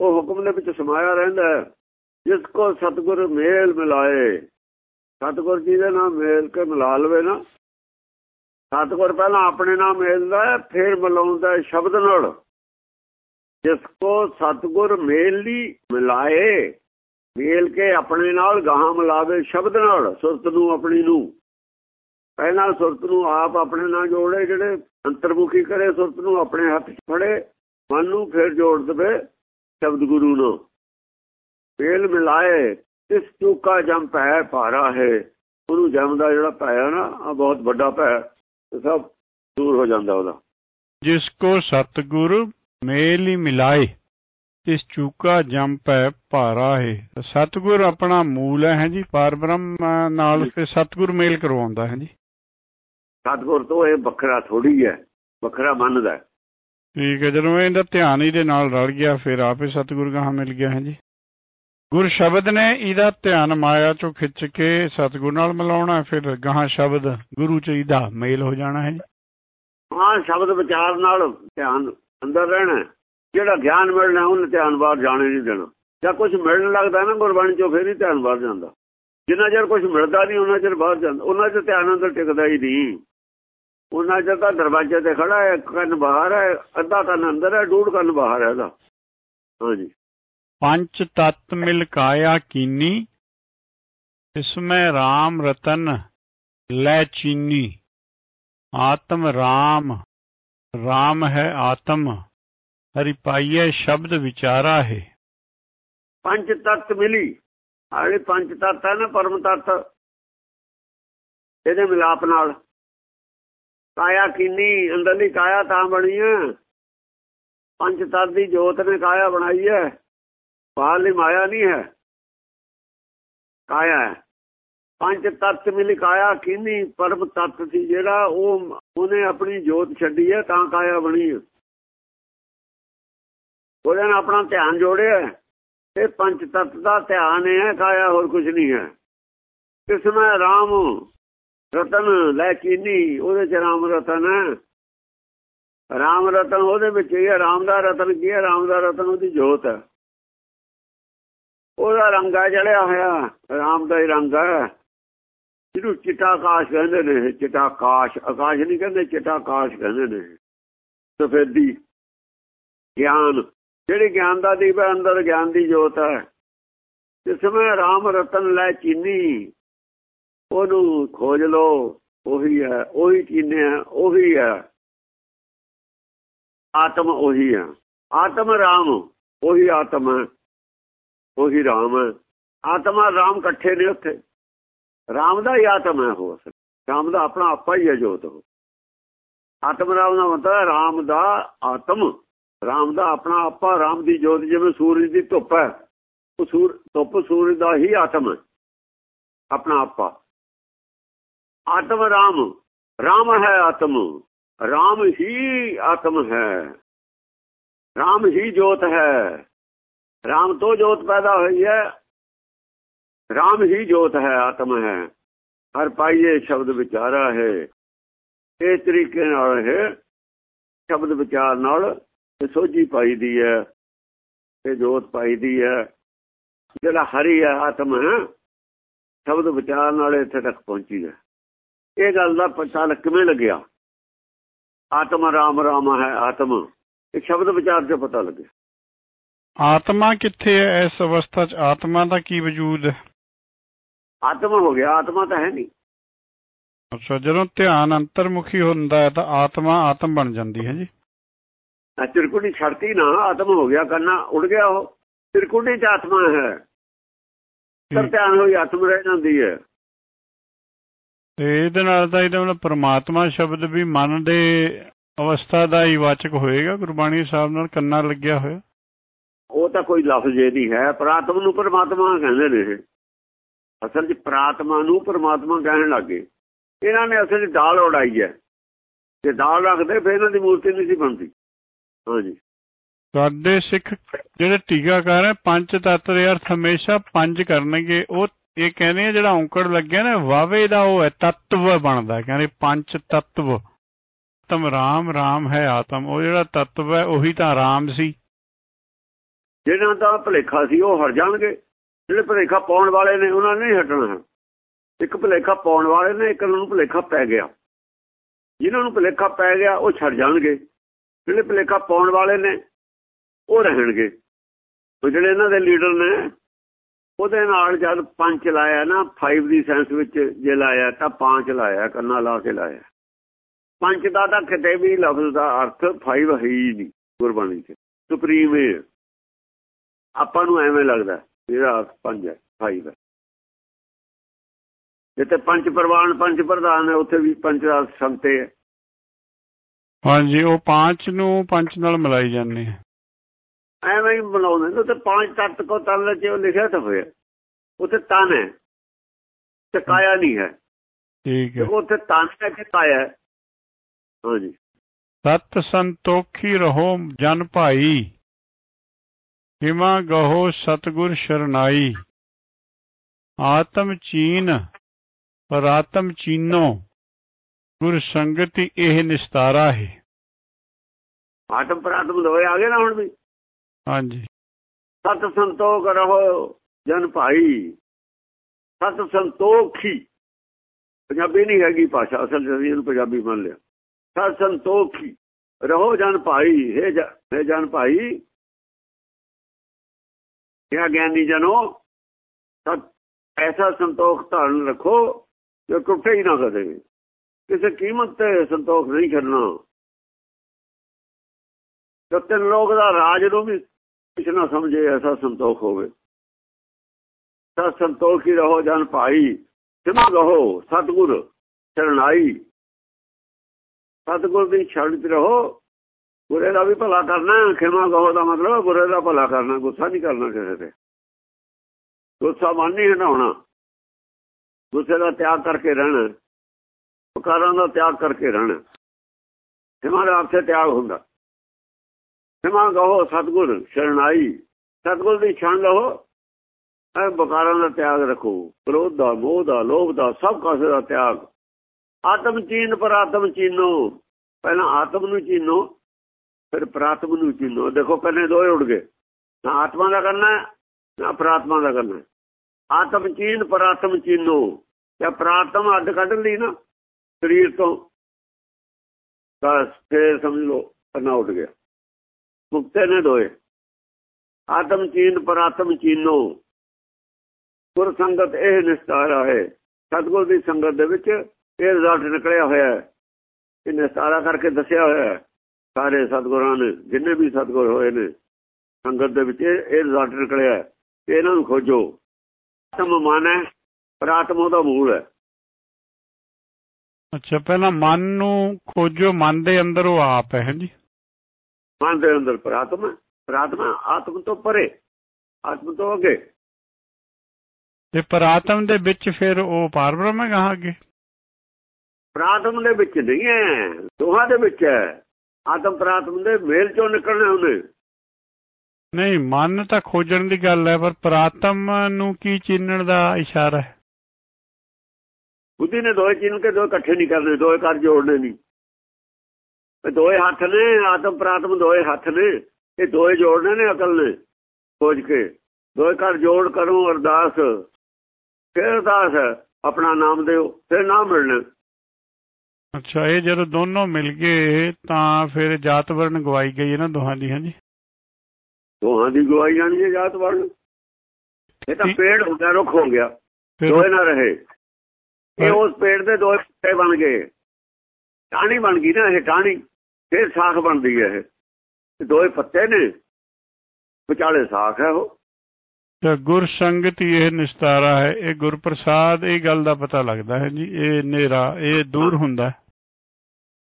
ਉਹ ਹੁਕਮ ਦੇ ਵਿੱਚ ਸਮਾਇਆ ਰਹਿੰਦਾ ਜਿਸ ਕੋ ਸਤਗੁਰ ਮੇਲ ਮਿਲਾਏ ਸਤਗੁਰ ਜੀ ਦੇ ਨਾਲ ਮੇਲ ਕੇ ਮਿਲਾ ਲਵੇ ਨਾ। ਸਤਗੁਰ ਪਹਿਲਾਂ ਆਪਣੇ ਨਾਲ ਮਿਲਦਾ ਫਿਰ ਮਿਲਾਉਂਦਾ ਸ਼ਬਦ ਨਾਲ। ਜਿਸ ਕੋ ਸਤਗੁਰ ਮੇਲ ਮਿਲਾਏ, ਮੇਲ ਕੇ ਆਪਣੇ ਨਾਲ ਗਾਹਾਂ ਮਿਲਾਵੇ ਸ਼ਬਦ ਨਾਲ, ਸੁਰਤ ਨੂੰ ਆਪਣੀ ਨੂੰ। ਪਹਿਲਾਂ ਸੁਰਤ ਨੂੰ ਆਪ ਆਪਣੇ ਨਾਲ ਜੋੜੇ, ਜਿਹੜੇ ਅੰਤਰਮੁਖੀ ਕਰੇ, ਸੁਰਤ ਨੂੰ ਆਪਣੇ ਹੱਥ 'ਚ ਫੜੇ, ਮਨ ਨੂੰ ਫਿਰ ਜੋੜ ਦਵੇ ਸ਼ਬਦ ਗੁਰੂ ਨੂੰ। ਮੇਲ ਮਿਲਾਏ ਇਸ ਚੂਕਾ ਜਮ ਪੈ ਭਾਰਾ ਹੈ। ਉਹਨੂੰ ਜਮ ਦਾ ਜਿਹੜਾ ਪਾਇਆ ਨਾ ਆ ਬਹੁਤ ਵੱਡਾ ਪੈ ਸਭ ਦੂਰ ਹੋ ਜਾਂਦਾ ਉਹਦਾ। ਜਿਸ ਕੋ ਸਤਿਗੁਰ ਮੇਲ ਹੀ ਮਿਲਾਏ ਇਸ ਚੂਕਾ ਜਮ ਪੈ ਭਾਰਾ ਹੈ। ਸਤਿਗੁਰ ਆਪਣਾ ਮੂਲ ਹੈ ਜੀ ਪਰਬ੍ਰਹਮ ਨਾਲ ਫਿਰ ਸਤਿਗੁਰ ਮੇਲ ਕਰਵਾਉਂਦਾ ਹੈ ਜੀ। ਸਤਿਗੁਰ ਤੋਂ ਇਹ ਵੱਖਰਾ ਥੋੜੀ ਹੈ ਵੱਖਰਾ ਮੰਨਦਾ ਠੀਕ ਹੈ ਜਦੋਂ ਇਹਦਾ ਧਿਆਨ ਇਹਦੇ ਨਾਲ ਰਲ ਗਿਆ ਫਿਰ ਆਪੇ ਸਤਿਗੁਰ ਕਹਾਂ ਮਿਲ ਗਿਆ ਹੈ ਜੀ। ਗੁਰ ਸ਼ਬਦ ਨੇ ਇਹਦਾ ਧਿਆਨ ਮਾਇਆ ਚੋਂ ਖਿੱਚ ਕੇ ਸਤਿਗੁਰ ਨਾਲ ਮਿਲਾਉਣਾ ਫਿਰ ਗਾਹਾਂ ਸ਼ਬਦ ਗੁਰੂ ਚ ਇਹਦਾ ਮੇਲ ਹੋ ਜਾਣਾ ਹੈ। ਹਾਂ ਸ਼ਬਦ ਵਿਚਾਰ ਨਾਲ ਧਿਆਨ ਅੰਦਰ ਰਹਿਣਾ ਜਿਹੜਾ ਗਿਆਨ ਮਿਲਣਾ, ਉਹਨੂੰ ਧਿਆਨ ਬਾਹਰ ਜਾਣੇ ਨਹੀਂ ਦੇਣਾ। ਜਾਂ ਕੁਝ ਮਿਲਣ ਲੱਗਦਾ ਨਾ ਗੁਰਬਾਣੀ ਚੋਂ, ਫਿਰ ਹੀ ਧਿਆਨ ਬਾਹਰ ਜਾਂਦਾ। ਜਿੰਨਾ ਚਿਰ ਕੁਝ ਮਿਲਦਾ ਨਹੀਂ, ਉਹਨਾਂ ਚਿਰ ਬਾਹਰ ਜਾਂਦਾ। ਉਹਨਾਂ ਚ ਧਿਆਨ ਅੰਦਰ ਟਿਕਦਾ ਹੀ ਨਹੀਂ। ਉਹਨਾਂ ਚਿਰ ਤਾਂ ਦਰਵਾਜ਼ੇ ਤੇ ਖੜਾ ਹੈ, ਕੰਨ ਬਾਹਰ ਹੈ, ਅੱਧਾ ਕੰਨ ਅੰਦਰ ਹੈ ਡੂੜ ਕੰਨ ਬਾਹਰ ਹੈ ਇਹਦਾ। ਹਾਂਜੀ। ਪੰਚ ਤਤ ਮਿਲ ਕਾਇਆ ਕੀਨੀ ਇਸਮੇ RAM ਰਤਨ ਲੈ ਚੀਨੀ। ਆਤਮ RAM RAM ਹੈ ਆਤਮ ਹरि ਪਾਈਏ ਸ਼ਬਦ ਵਿਚਾਰਾ ਹੈ। ਪੰਜ ਤਤ ਮਿਲੀ ਆਲੇ ਪੰਜ ਤਤ ਹੈ ਨਾ, ਪਰਮ ਤਤ। ਇਹਦੇ ਮਿਲਾਪ ਨਾਲ। ਕਾਇਆ ਕਿੰਨੀ, ਅੰਦਰਲੀ ਕਾਇਆ ਤਾਂ ਬਣੀ ਹੈ। ਪੰਜ ਤਤ ਦੀ ਜੋਤ ਨੇ ਕਾਇਆ ਬਣਾਈ ਹੈ। ਬਾਹਰਲੀ ਮਾਇਆ ਨਹੀਂ ਹੈ। ਕਾਇਆ ਹੈ। ਪੰਜ ਤਤ ਮਿਲੀ ਕਾਇਆ ਕਿੰਨੀ ਪਰਮ ਤੱਤ ਸੀ ਜਿਹੜਾ ਉਹ ਉਹਨੇ ਆਪਣੀ ਜੋਤ ਛੱਡੀ ਹੈ ਤਾਂ ਕਾਇਆ ਬਣੀ ਹੈ। ਉਹਦੇ ਨਾਲ ਆਪਣਾ ਧਿਆਨ ਜੋੜਿਆ ਇਹ ਪੰਜ ਤੱਤ ਦਾ ਧਿਆਨ ਹੈ, ਕਾਇਆ ਹੋਰ ਕੁਝ ਨਹੀਂ ਹੈ। ਇਸ ਵਿੱਚ ਰਾਮ ਰਤਨ ਲੈ ਚੀਨੀ ਉਹਦੇ ਚ ਰਾਮ ਰਤਨ ਹੈ। ਰਾਮ ਰਤਨ ਉਹਦੇ ਵਿੱਚ ਹੀ ਹੈ, ਰਾਮ ਦਾ ਰਤਨ ਕੀ ਹੈ? ਰਾਮ ਦਾ ਰਤਨ ਉਹਦੀ ਜੋਤ ਹੈ। ਉਹਦਾ ਰੰਗ ਹੈ ਚੜਿਆ ਹੋਇਆ, ਰਾਮ ਦਾ ਹੀ ਰੰਗ ਹੈ ਜਿਹਨੂੰ ਚਿੱਟਾ ਆਕਾਸ਼ ਕਹਿੰਦੇ ਨੇ, ਚਿੱਟਾ ਆਕਾਸ਼। ਆਕਾਸ਼ ਨਹੀਂ ਕਹਿੰਦੇ, ਚਿੱਟਾ ਆਕਾਸ਼ ਕਹਿੰਦੇ ਨੇ। ਸਫੇਦੀ ਗਿਆਨ, ਜਿਹੜੇ ਗਿਆਨ ਦਾ ਦੀਪ ਹੈ, ਅੰਦਰ ਗਿਆਨ ਦੀ ਜੋਤ ਹੈ। ਜਿਸ ਸਮੇਂ ਰਾਮ ਰਤਨ ਲੈ ਚੀਨੀ, ਉਹਨੂੰ ਖੋਜ ਲੋ ਉਹੀ ਹੈ, ਉਹੀ ਚੀਨੇ ਹੈ, ਉਹੀ ਹੈ। ਆਤਮ ਉਹੀ ਹੈ। ਆਤਮ ਰਾਮ, ਉਹੀ ਆਤਮ ਹੈ। ਉਹੀ ਰਾਮ ਹੈ। ਆਤਮਾ ਰਾਮ ਇਕੱਠੇ ਨੇ ਉੱਥੇ। ਰਾਮ ਦਾ ਹੀ ਆਤਮ ਹੈ ਹੋ ਰਾਮ ਦਾ ਆਪਣਾ ਆਪਾ ਹੀ ਹੈ ਜੋਤ ਹੋ ਆਤਮ ਰਾਮ ਦਾ ਮਤਲਬ ਰਾਮ ਦਾ ਆਤਮ। ਰਾਮ ਦਾ ਆਪਣਾ ਆਪਾ, ਰਾਮ ਦੀ ਜੋਤ ਜਿਵੇਂ ਸੂਰਜ ਦੀ ਧੁੱਪ ਹੈ, ਉਹ ਸੂਰ, ਧੁੱਪ ਸੂਰਜ ਦਾ ਹੀ ਆਤਮ ਹੈ। ਆਪਣਾ ਆਪਾ। ਆਤਮ ਰਾਮ। ਰਾਮ ਹੈ ਆਤਮ। ਰਾਮ ਹੀ ਆਤਮ ਹੈ। ਰਾਮ ਹੀ ਜੋਤ ਹੈ। ਰਾਮ ਤੋਂ ਜੋਤ ਪੈਦਾ ਹੋਈ ਹੈ। ਰਾਮ ਹੀ ਜੋਤ ਹੈ, ਆਤਮ ਹੈ। ਹਰ ਪਾਈਏ ਸ਼ਬਦ ਵਿਚਾਰਾ ਹੈ। ਇਸ ਤਰੀਕੇ ਨਾਲ ਇਹ ਸ਼ਬਦ ਵਿਚਾਰ ਨਾਲ ਸੋਝੀ ਪਾਈ ਦੀ ਹੈ ਤੇ ਜੋਤ ਪਾਈ ਦੀ ਹੈ। ਜਿਹੜਾ ਹਰੀ ਹੈ, ਆਤਮ ਹੈ, ਸ਼ਬਦ ਵਿਚਾਰ ਨਾਲ ਇੱਥੇ ਤੱਕ ਪਹੁੰਚੀ ਹੈ। ਇਹ ਗੱਲ ਦਾ ਪਤਾ ਕਿਵੇਂ ਲੱਗਿਆ? ਆਤਮ ਰਾਮ ਰਾਮ ਹੈ, ਆਤਮ। ਇਹ ਸ਼ਬਦ ਵਿਚਾਰ ਚ ਪਤਾ ਲੱਗਿਆ। ਆਤਮਾ ਕਿੱਥੇ ਹੈ? ਇਸ ਅਵਸਥਾ 'ਚ ਆਤਮਾ ਦਾ ਕੀ ਵਜੂਦ ਹੈ? ਆਤਮ ਹੋ ਗਿਆ ਆਤਮਾ ਤਾਂ ਹੈ ਨਹੀਂ। ਅੱਛਾ ਜਦੋਂ ਧਿਆਨ ਅੰਤਰਮੁਖੀ ਹੁੰਦਾ ਹੈ ਤਾਂ ਆਤਮਾ ਆਤਮ ਬਣ ਜਾਂਦੀ ਹੈ ਜੀ। ਤਿਰਕੁਟੀ ਛੜਤੀ ਨਾ ਆਤਮ ਹੋ ਗਿਆ ਕੰਨਾ ਉੜ ਗਿਆ ਉਹ। ਤਿਰਕੁਟੀ ਚ ਆਤਮਾ ਹੈ। ਸਰ ਧਿਆਨ ਹੋਈ ਆਤਮ ਰਹਿ ਜਾਂਦੀ ਹੈ। ਤੇ ਇਹਦੇ ਨਾਲ ਤਾਂ ਇਹਦਾ ਪ੍ਰਮਾਤਮਾ ਸ਼ਬਦ ਵੀ ਮਨ ਦੇ ਅਵਸਥਾ ਦਾ ਹੀ ਵਾਚਕ ਹੋਏਗਾ। ਗੁਰਬਾਣੀ ਸਾਹਿਬ ਨਾਲ ਕੰਨਾਂ ਲੱਗਿਆ ਹੋਇਆ। ਉਹ ਤਾਂ ਕੋਈ ਲਫ਼ਜ਼ ਇਹ ਨਹੀਂ ਹੈ, ਪ੍ਰਾਤਮ ਨੂੰ ਪਰਮਾਤਮਾ ਕਹਿੰਦੇ ਨੇ ਅਸਲ 'ਚ ਪ੍ਰਾਤਮਾ ਨੂੰ ਪਰਮਾਤਮਾ ਕਹਿਣ ਲੱਗੇ। ਇਹਨਾਂ ਨੇ ਅਸਲ 'ਚ ਦਾਲ ਉਡਾਈ ਹੈ। ਤੇ ਦਾਲ ਰੱਖਦੇ, ਫਿਰ ਇਹਨਾਂ ਦੀ ਮੂਰਤੀ ਨਹੀਂ ਸੀ ਬਣਦੀ। ਹਾਂਜੀ। ਸਾਡੇ ਸਿੱਖ ਜਿਹੜੇ ਟੀਕਾਕਾਰ ਹੈ, ਪੰਜ ਤਤਰ ਅਰਥ ਹਮੇਸ਼ਾ ਪੰਜ ਕਰਨਗੇ। ਉਹ ਇਹ ਕਹਿੰਦੇ ਆ, ਜਿਹੜਾ ਔਂਕੜ ਲੱਗਿਆ ਨਾ, ਵਾਵੇ ਦਾ ਉਹ ਹੈ, ਤਤਵ ਬਣਦਾ ਕਹਿੰਦੇ ਪੰਜ ਤਤਵ। ਤਮ ਰਾਮ ਰਾਮ ਹੈ ਆਤਮ। ਉਹ ਜਿਹੜਾ ਤਤਵ ਹੈ, ਉਹੀ ਤਾਂ ਰਾਮ ਸੀ। ਜਿਹਨਾਂ ਦਾ ਭਲੇਖਾ ਸੀ ਉਹ ਹਟ ਜਾਣਗੇ। ਜਿਹੜੇ ਭਲੇਖਾ ਪਾਉਣ ਵਾਲੇ ਨੇ, ਉਹਨਾਂ ਨੇ ਹਟਣਾ ਹੈ। ਇੱਕ ਭਲੇਖਾ ਪਾਉਣ ਵਾਲੇ ਨੇ, ਇੱਕ ਨੂੰ ਭਲੇਖਾ ਪੈ ਗਿਆ। ਜਿਨ੍ਹਾਂ ਨੂੰ ਭਲੇਖਾ ਪੈ ਗਿਆ, ਉਹ ਛੱਡ ਜਾਣਗੇ। ਜਿਹੜੇ ਭਲੇਖਾ ਪਾਉਣ ਵਾਲੇ ਨੇ, ਉਹ ਰਹਿਣਗੇ। ਉਹ ਜਿਹੜੇ ਇਹਨਾਂ ਦੇ ਲੀਡਰ ਨੇ, ਉਹਦੇ ਨਾਲ ਜਦ ਪੰਜ ਲਾਇਆ ਨਾ 5 ਦੀ ਸੈਂਸ ਵਿੱਚ ਜੇ ਲਾਇਆ, ਤਾਂ ਪੰਜ ਲਾਇਆ ਕੰਨਾ ਲਾ ਕੇ ਲਾਇਆ। ਪੰਜ ਦਾ ਤਾਂ ਕਿਤੇ ਵੀ ਲਫ਼ਜ਼ ਦਾ ਅਰਥ 5 ਹੈ ਹੀ ਨਹੀਂ ਗੁਰਬਾਣੀ 'ਚ। ਸੁਪਰੀਮ ਹੈ। ਆਪਾਂ ਨੂੰ ਐਵੇਂ ਲੱਗਦਾ ਇਹਦਾ ਪੰਜ ਹੈ 5 ਹੈ। ਜਿੱਥੇ ਪੰਜ ਪ੍ਰਵਾਨ ਪੰਜ ਪ੍ਰਧਾਨ ਹੈ ਉੱਥੇ ਵੀ ਪੰਜ ਦਾ ਸੰਤੇ ਹੈ। ਹਾਂਜੀ ਉਹ ਪੰਜ ਨੂੰ ਪੰਜ ਨਾਲ ਮਿਲਾਈ ਜਾਂਦੇ ਆ। ਐਵੇਂ ਹੀ ਬਣਾਉਂਦੇ ਨੇ ਤੇ ਪੰਜ ਤੱਤ ਕੋ ਤਨ ਚ ਲਿਖਿਆ ਤਾਂ ਹੋਇਆ। ਉੱਥੇ ਤਨ ਹੈ ਤੇ ਕਾਇਆ ਨਹੀਂ ਹੈ। ਠੀਕ ਹੈ। ਉੱਥੇ ਤਨ ਹੈ ਕਿ ਕਾਇਆ ਹੈ। ਹਾਂਜੀ। ਸਤ ਸੰਤੋਖੀ ਰਹੋ ਜਨ ਭਾਈ। ਹਿਮਾ ਗਹੋ ਸਤਗੁਰ ਸ਼ਰਨਾਈ। ਆਤਮ ਚੀਨ ਪਰਾਤਮ ਚੀਨੋ ਗੁਰ ਸੰਗਤੀ ਇਹ ਨਿਸਤਾਰਾ ਹੈ। ਆਤਮ ਪ੍ਰਾਤਮ ਦੋਏ ਆ ਗਏ ਨਾ ਹੁਣ ਵੀ? ਹਾਂਜੀ। ਸਤ ਸੰਤੋਖ ਰਹੋ ਜਨ ਭਾਈ। ਸਤ ਸੰਤੋਖੀ। ਪੰਜਾਬੀ ਨਹੀਂ ਹੈਗੀ ਭਾਸ਼ਾ ਅਸਲ ਵਿੱਚ ਇਹਨੂੰ ਪੰਜਾਬੀ ਮੰਨ ਲਿਆ। ਸਤ ਸੰਤੋਖੀ। ਰਹੋ ਜਨ ਭਾਈ ਹੈ ਜਨ ਭਾਈ। ਇਹ ਗਿਆਨੀ ਜਨੋ ਐਸਾ ਸੰਤੋਖ ਧਾਰਨ ਰੱਖੋ, ਜੋ ਟੁੱਟੇ ਹੀ ਨਾ ਕਦੇ। ਕਿਸੇ ਕੀਮਤ ਤੇ ਸੰਤੋਖ ਨਹੀਂ ਛੱਡਣਾ ਤੇ ਤਿੰਨ ਲੋਕ ਦਾ ਰਾਜ ਨੂੰ ਵੀ ਕੁਛ ਨਾ ਸਮਝੇ, ਐਸਾ ਸੰਤੋਖ ਹੋਵੇ। ਤਾਂ ਸੰਤੋਖ ਹੀ ਰਹੋ, ਜਨ ਭਾਈ। ਸਿਮਾ ਰਹੋ, ਸਤਗੁਰ ਸ਼ਰਣਾਈ ਸਤਗੁਰ ਦੀ ਛੜਤ ਰਹੋ ਬੁਰੇ ਦਾ ਵੀ ਭਲਾ ਕਰਨਾ, ਖਿਮਾ ਕਹੋ ਦਾ ਮਤਲਬ, ਬੁਰੇ ਦਾ ਭਲਾ ਕਰਨਾ, ਗੁੱਸਾ ਨਹੀਂ ਕਰਨਾ ਕਿਸੇ ਤੇ। ਗੁੱਸਾ ਮਨ ਨਹੀਂ ਹਟਾਉਣਾ। ਗੁੱਸੇ ਦਾ ਤਿਆਗ ਕਰਕੇ ਰਹਿਣਾ। ਉਕਾਰਾਂ ਦਾ ਤਿਆਗ ਕਰਕੇ ਰਹਿਣਾ। ਖਿਮਾ ਦਾ ਆਪਸੇ ਤਿਆਗ ਹੁੰਦਾ। ਖਿਮਾ ਕਹੋ, ਸਤਗੁਰ ਸ਼ਰਣਾਈ ਸਤਗੁਰ ਦੀ ਛਣ ਲਓ ਐ ਬਕਾਰਾਂ ਦਾ ਤਿਆਗ ਰੱਖੋ। ਕ੍ਰੋਧ ਦਾ, ਮੋਹ ਦਾ, ਲੋਭ ਦਾ, ਸਭ ਕਾਸੇ ਦਾ ਤਿਆਗ। ਆਤਮ ਚੀਨ ਪਰ ਆਤਮ ਚੀਨੋ। ਪਹਿਲਾਂ ਆਤਮ ਨੂੰ ਚੀਨੋ। ਫਿਰ ਪ੍ਰਾਤਮ ਨੂੰ ਚੀਨੋ। ਦੇਖੋ ਪਹਿਲੇ ਦੋਏ ਉੜ ਗਏ। ਨਾ ਆਤਮਾ ਦਾ ਕਰਨਾ ਨਾ ਪ੍ਰਾਤਮਾ ਦਾ ਕਰਨਾ ਆਤਮ ਚੀਨ ਪਰ ਚੀਨੋ। ਜਾਂ ਪ੍ਰਾਤਮ ਅੱਡ ਕੱਢ ਲਈ ਨਾ, ਸਰੀਰ ਤੋਂ, ਬਸ ਫੇਰ ਸਮਝ ਲਓ ਅੰਨਾ ਉੱਡ ਗਿਆ। ਮੁਕਤੇ ਨੇ ਦੋਏ ਆਤਮ ਚੀਨ ਪਰ ਚੀਨੋ। ਗੁਰ ਸੰਗਤ ਇਹ ਨਿਸਤਾਰਾ ਹੈ। ਸਤਗੁਰ ਦੀ ਸੰਗਤ ਦੇ ਵਿੱਚ ਇਹ ਰਿਜ਼ਲਟ ਨਿਕਲਿਆ ਹੋਇਆ ਹੈ। ਇਹ ਨਿਸਤਾਰਾ ਕਰਕੇ ਦੱਸਿਆ ਹੋਇਆ ਹੈ। ਸਾਰੇ ਸਤਗੁਰਾਂ ਨੇ ਜਿੰਨੇ ਵੀ ਸਤਗੁਰ ਹੋਏ ਨੇ ਸੰਗਤ ਦੇ ਵਿੱਚ ਇਹ ਰਿਜ਼ਲਟ ਨਿਕਲਿਆ ਤੇ ਇਹਨਾਂ ਨੂੰ ਖੋਜੋ। ਆਤਮ ਮਨ ਹੈ ਪ੍ਰਾਤਮਾ ਦਾ ਮੂਲ ਹੈ। ਅੱਛਾ ਪਹਿਲਾਂ ਮਨ ਨੂੰ ਖੋਜੋ ਮਨ ਦੇ ਅੰਦਰ ਉਹ ਆਪ ਹੈ ਜੀ ਮਨ ਦੇ ਅੰਦਰ ਪ੍ਰਾਤਮਾ ਪ੍ਰਾਤਮਾ ਆਤਮ ਤੋਂ ਪਰੇ ਆਤਮ ਤੋਂ ਅੱਗੇ। ਤੇ ਪ੍ਰਾਤਮ ਦੇ ਵਿੱਚ ਫਿਰ ਉਹ ਪਾਰ ਬ੍ਰਹਮ ਹੈ ਅੱਗੇ? ਪ੍ਰਾਤਮ ਦੇ ਵਿੱਚ ਨਹੀਂ ਹੈ ਦੋਹਾਂ ਦੇ ਵਿੱਚ ਹੈ। ਆਤਮ ਪ੍ਰਾਤਮ ਦੇ ਮੇਲ ਚੋਂ ਨਿਕਲਣੇ ਹੁੰਦੇ। ਨਹੀਂ ਮਨ ਤਾਂ ਖੋਜਣ ਦੀ ਗੱਲ ਹੈ ਪਰ ਪ੍ਰਾਤਮ ਨੂੰ ਕੀ ਚੀਨਣ ਦਾ ਇਸ਼ਾਰਾ ਹੈ? ਬੁੱਧੀ ਨੇ ਦੋਏ ਚੀਨ ਕੇ ਦੋ ਇਕੱਠੇ ਨਹੀਂ ਕਰਨੇ ਦੋਏ ਕਰ ਜੋੜਨੇ ਨਹੀਂ। ਦੋਏ ਹੱਥ ਨੇ ਆਤਮ ਪ੍ਰਾਤਮ ਦੋਏ ਹੱਥ ਨੇ ਇਹ ਦੋਏ ਜੋੜਨੇ ਨੇ ਅਕਲ ਨੇ ਖੋਜ ਕੇ। ਦੋਏ ਕਰ ਜੋੜ ਕਰੋ ਅਰਦਾਸ। ਫਿਰ ਅਰਦਾਸ ਆਪਣਾ ਨਾਮ ਦਿਓ ਫਿਰ ਨਾਮ ਮਿਲਣਾ। ਅੱਛਾ ਇਹ ਜਦੋਂ ਦੋਨੋਂ ਮਿਲ ਗਏ ਤਾਂ ਫਿਰ ਜਾਤ ਵਰਨ ਗਵਾਈ ਗਈ ਇਹਨਾਂ ਦੋਹਾਂ ਦੀ ਹਾਂਜੀ? ਦੋਹਾਂ ਦੀ ਗਵਾਈ ਜਾਣੀ ਹੈ ਜਾਤ ਵਰਨ ਇਹ ਤਾਂ। ਪੇੜ ਹੋ ਗਿਆ ਰੁੱਖ ਹੋ ਗਿਆ। ਦੋਏ ਨਾ ਰਹੇ। ਇਹ ਉਸ ਪੇੜ ਦੇ ਦੋਏ ਪੱਤੇ ਬਣ ਗਏ। ਟਾਹਣੀ ਬਣ ਗਈ ਨਾ ਇਹ ਟਾਹਣੀ। ਫਿਰ ਸਾਖ ਬਣਦੀ ਹੈ ਇਹ। ਦੋਏ ਪੱਤੇ ਨੇ। ਵਿਚਾਲੇ ਸਾਖ ਹੈ ਉਹ। ਤਾਂ ਗੁਰ ਸੰਗਤ ਹੀ ਇਹ ਨਿਸਤਾਰਾ ਹੈ ਇਹ ਗੁਰਪ੍ਰਸਾਦ ਇਹ ਗੱਲ ਦਾ ਪਤਾ ਲੱਗਦਾ ਹੈ ਜੀ ਇਹ ਨੇਰਾ ਇਹ ਦੂਰ ਹੁੰਦਾ ਹੈ।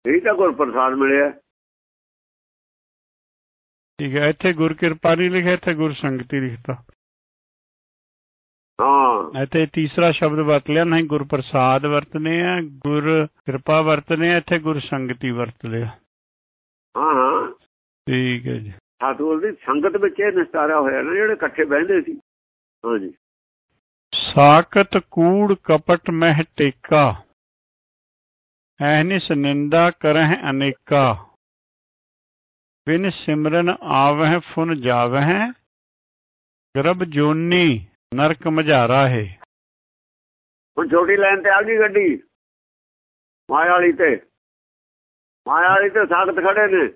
ਇਹ ਤਾਂ ਗੁਰ ਪ੍ਰਸਾਦ ਮਿਲਿਆ। ਠੀਕ ਹੈ ਇੱਥੇ ਗੁਰ ਕਿਰਪਾ ਨਹੀਂ ਲਿਖਿਆ ਇੱਥੇ ਗੁਰ ਸੰਗਤੀ ਲਿਖਤਾ। ਹਾਂ। ਇੱਥੇ ਤੀਸਰਾ ਸ਼ਬਦ ਵਰਤ ਲਿਆ ਨਹੀਂ ਗੁਰ ਪ੍ਰਸਾਦ ਵਰਤਨੇ ਆ ਗੁਰ ਕਿਰਪਾ ਵਰਤਨੇ ਆ ਇੱਥੇ ਗੁਰ ਸੰਗਤੀ ਵਰਤ ਲਿਆ। ਹਾਂ ਹਾਂ। ਠੀਕ ਹੈ ਜੀ। ਸਤਿਗੁਰ ਦੀ ਸੰਗਤ ਵਿੱਚ ਇਹ ਨਿਸਤਾਰਾ ਹੋਇਆ ਨਾ ਜਿਹੜੇ ਇਕੱਠੇ ਬਹਿੰਦੇ ਸੀ। ਹਾਂਜੀ। ਸਾਕਤ ਕੂੜ ਕਪਟ ਮਹਿ ਟੇਕਾ ਐਨਿਸ ਨਿੰਦਾ ਕਰਹਿ ਅਨੇਕਾ। ਬਿਨ ਸਿਮਰਨ ਆਵਹਿ ਫੁਨ ਜਾਵਹਿ ਗਰਭ ਜੋਨੀ ਨਰਕ ਮਝਾਰਾ ਹੈ। ਹੁਣ ਛੋਟੀ ਲਾਈਨ ਤੇ ਆ ਗਈ ਗੱਡੀ ਮਾਇਆ ਵਾਲੀ ਤੇ। ਮਾਇਆ ਵਾਲੀ ਤੇ ਸਾਖਤ ਖੜੇ ਨੇ।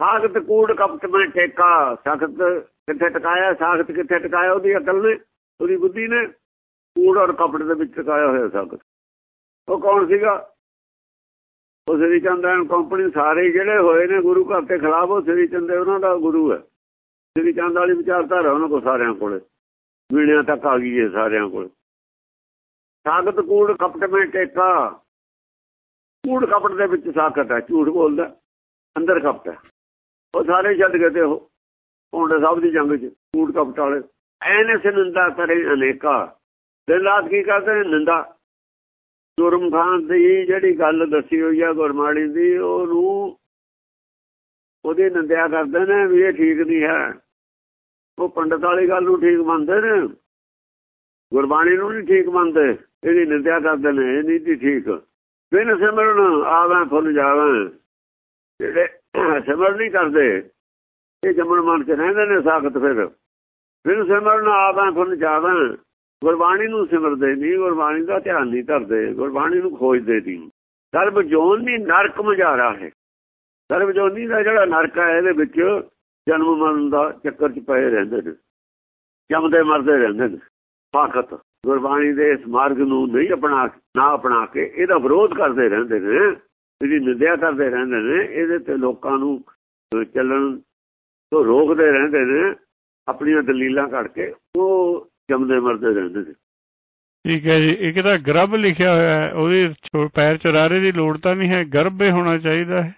ਸਾਖਤ ਕੂੜ ਕਪਟ ਮੈਂ ਟੇਕਾ ਸਾਖਤ ਕਿੱਥੇ ਟਿਕਾਇਆ, ਸਾਖਤ ਕਿੱਥੇ ਟਿਕਾਇਆ, ਉਹਦੀ ਅਕਲ ਨੇ, ਉਹਦੀ ਬੁੱਧੀ ਨੇ, ਕੂੜ ਔਰ ਕਪਟ ਦੇ ਵਿੱਚ ਟਿਕਾਇਆ ਹੋਇਆ ਸਾਖਤ। ਉਹ ਕੌਣ ਸੀਗਾ? ਉਹ ਸ੍ਰੀ ਚੰਦਨ ਕੰਪਨੀ, ਸਾਰੇ ਜਿਹੜੇ ਹੋਏ ਨੇ ਗੁਰੂ ਘਰ ਦੇ ਖਿਲਾਫ, ਉਹ ਸ੍ਰੀ ਚੰਦੇ ਉਹਨਾਂ ਦਾ ਗੁਰੂ ਹੈ ਸ੍ਰੀ ਚੰਦ ਵਾਲੀ ਵਿਚਾਰਧਾਰਾ ਉਹਨਾਂ ਕੋਲ ਸਾਰਿਆਂ ਕੋਲ ਵੀਣਿਆਂ ਤੱਕ ਆ ਗਈ ਹੈ ਸਾਰਿਆਂ ਕੋਲ। ਸਾਖਤ, ਕੂੜ, ਕਪਟ, ਮੈਂ ਟੇਕਾ ਕੂੜ, ਕਪਟ ਦੇ ਵਿੱਚ ਸਾਖਤ ਹੈ ਝੂਠ ਬੋਲਦਾ, ਅੰਦਰ ਕਪਟ ਹੈ ਉਹ ਸਾਰੇ ਛੱਡ ਗਏ ਤੇ ਉਹ ਪੌਂਡੇ ਸਾਹਿਬ ਦੀ ਜੰਗ 'ਚ ਕੂੜ ਕਪਟ ਵਾਲੇ। ਐਨੇ ਨਿੰਦਾ ਕਰੇ ਅਨੇਕਾ। ਦਿਨ ਰਾਤ ਕੀ ਕਰਦੇ ਨੇ ਨਿੰਦਾ? ਗੁਰਮ ਖਾਨ ਦੀ ਜਿਹੜੀ ਗੱਲ ਦੱਸੀ ਹੋਈ ਆ ਗੁਰਮਾੜੀ ਦੀ, ਉਹਨੂੰ ਉਹਦੀ ਨਿੰਦਿਆ ਕਰਦੇ ਨੇ ਵੀ ਇਹ ਠੀਕ ਨਹੀਂ ਹੈ। ਉਹ ਪੰਡਤ ਵਾਲੀ ਗੱਲ ਨੂੰ ਠੀਕ ਮੰਨਦੇ ਨੇ। ਗੁਰਬਾਣੀ ਨੂੰ ਨਹੀਂ ਠੀਕ ਮੰਨਦੇ। ਇਹਦੀ ਨਿੰਦਿਆ ਕਰਦੇ ਨੇ, ਇਹ ਨਹੀਂ ਜੀ ਠੀਕ। ਬਿਨ ਸਿਮਰਨ ਆਵਾਂ ਫੁੱਲ ਜਾਵਾਂ। ਜਿਹੜੇ ਸਿਮਰਨ ਨਹੀਂ ਕਰਦੇ। ਇਹ ਜੰਮਣ ਮਨ ਚ ਰਹਿੰਦੇ ਨੇ ਸਾਖਤ ਫਿਰ। ਬਿਨ ਸਿਮਰਨ ਆਵਾਂ ਫੁੱਲ ਜਾਵਾਂ ਗੁਰਬਾਣੀ ਨੂੰ ਸਿਮਰਦੇ ਨਹੀਂ ਗੁਰਬਾਣੀ ਦਾ ਧਿਆਨ ਨਹੀਂ ਕਰਦੇ ਗੁਰਬਾਣੀ ਨੂੰ ਖੋਜਦੇ ਨਹੀਂ ਸਰਬ ਜੋਨ ਦੀ ਨਰਕ ਮਝਾਰਾ ਹੈ। ਸਰਬ ਜੋਨੀ ਦਾ ਜਿਹੜਾ ਨਰਕ ਹੈ, ਇਹਦੇ ਵਿੱਚ ਜਨਮ ਮਰਨ ਦਾ ਚੱਕਰ ਚ ਪਏ ਰਹਿੰਦੇ ਨੇ। ਜੰਮਦੇ ਮਰਦੇ ਰਹਿੰਦੇ ਨੇ। ਪਾਖਤ ਗੁਰਬਾਣੀ ਦੇ ਇਸ ਮਾਰਗ ਨੂੰ ਨਹੀਂ ਅਪਣਾ, ਨਾ ਅਪਣਾ ਕੇ ਇਹਦਾ ਵਿਰੋਧ ਕਰਦੇ ਰਹਿੰਦੇ ਨੇ। ਇਹਦੀ ਨਿੰਦਿਆ ਕਰਦੇ ਰਹਿੰਦੇ ਨੇ ਇਹਦੇ ਤੇ ਲੋਕਾਂ ਨੂੰ ਚੱਲਣ ਤੋਂ ਰੋਕਦੇ ਰਹਿੰਦੇ ਨੇ ਆਪਣੀਆਂ ਦਲੀਲਾਂ ਕੱਢ ਕੇ ਉਹ ਜੰਮਦੇ ਮਰਦੇ ਰਹਿੰਦੇ ਨੇ। ਠੀਕ ਹੈ ਜੀ ਇੱਕ ਤਾਂ ਗਰਭ ਲਿਖਿਆ ਹੋਇਆ ਹੈ ਉਹਦੇ ਪੈਰ ਚਰਾਰੇ ਦੀ ਲੋੜ ਤਾਂ ਨਹੀਂ ਹੈ ਗਰਭ ਹੀ ਹੋਣਾ ਚਾਹੀਦਾ ਹੈ।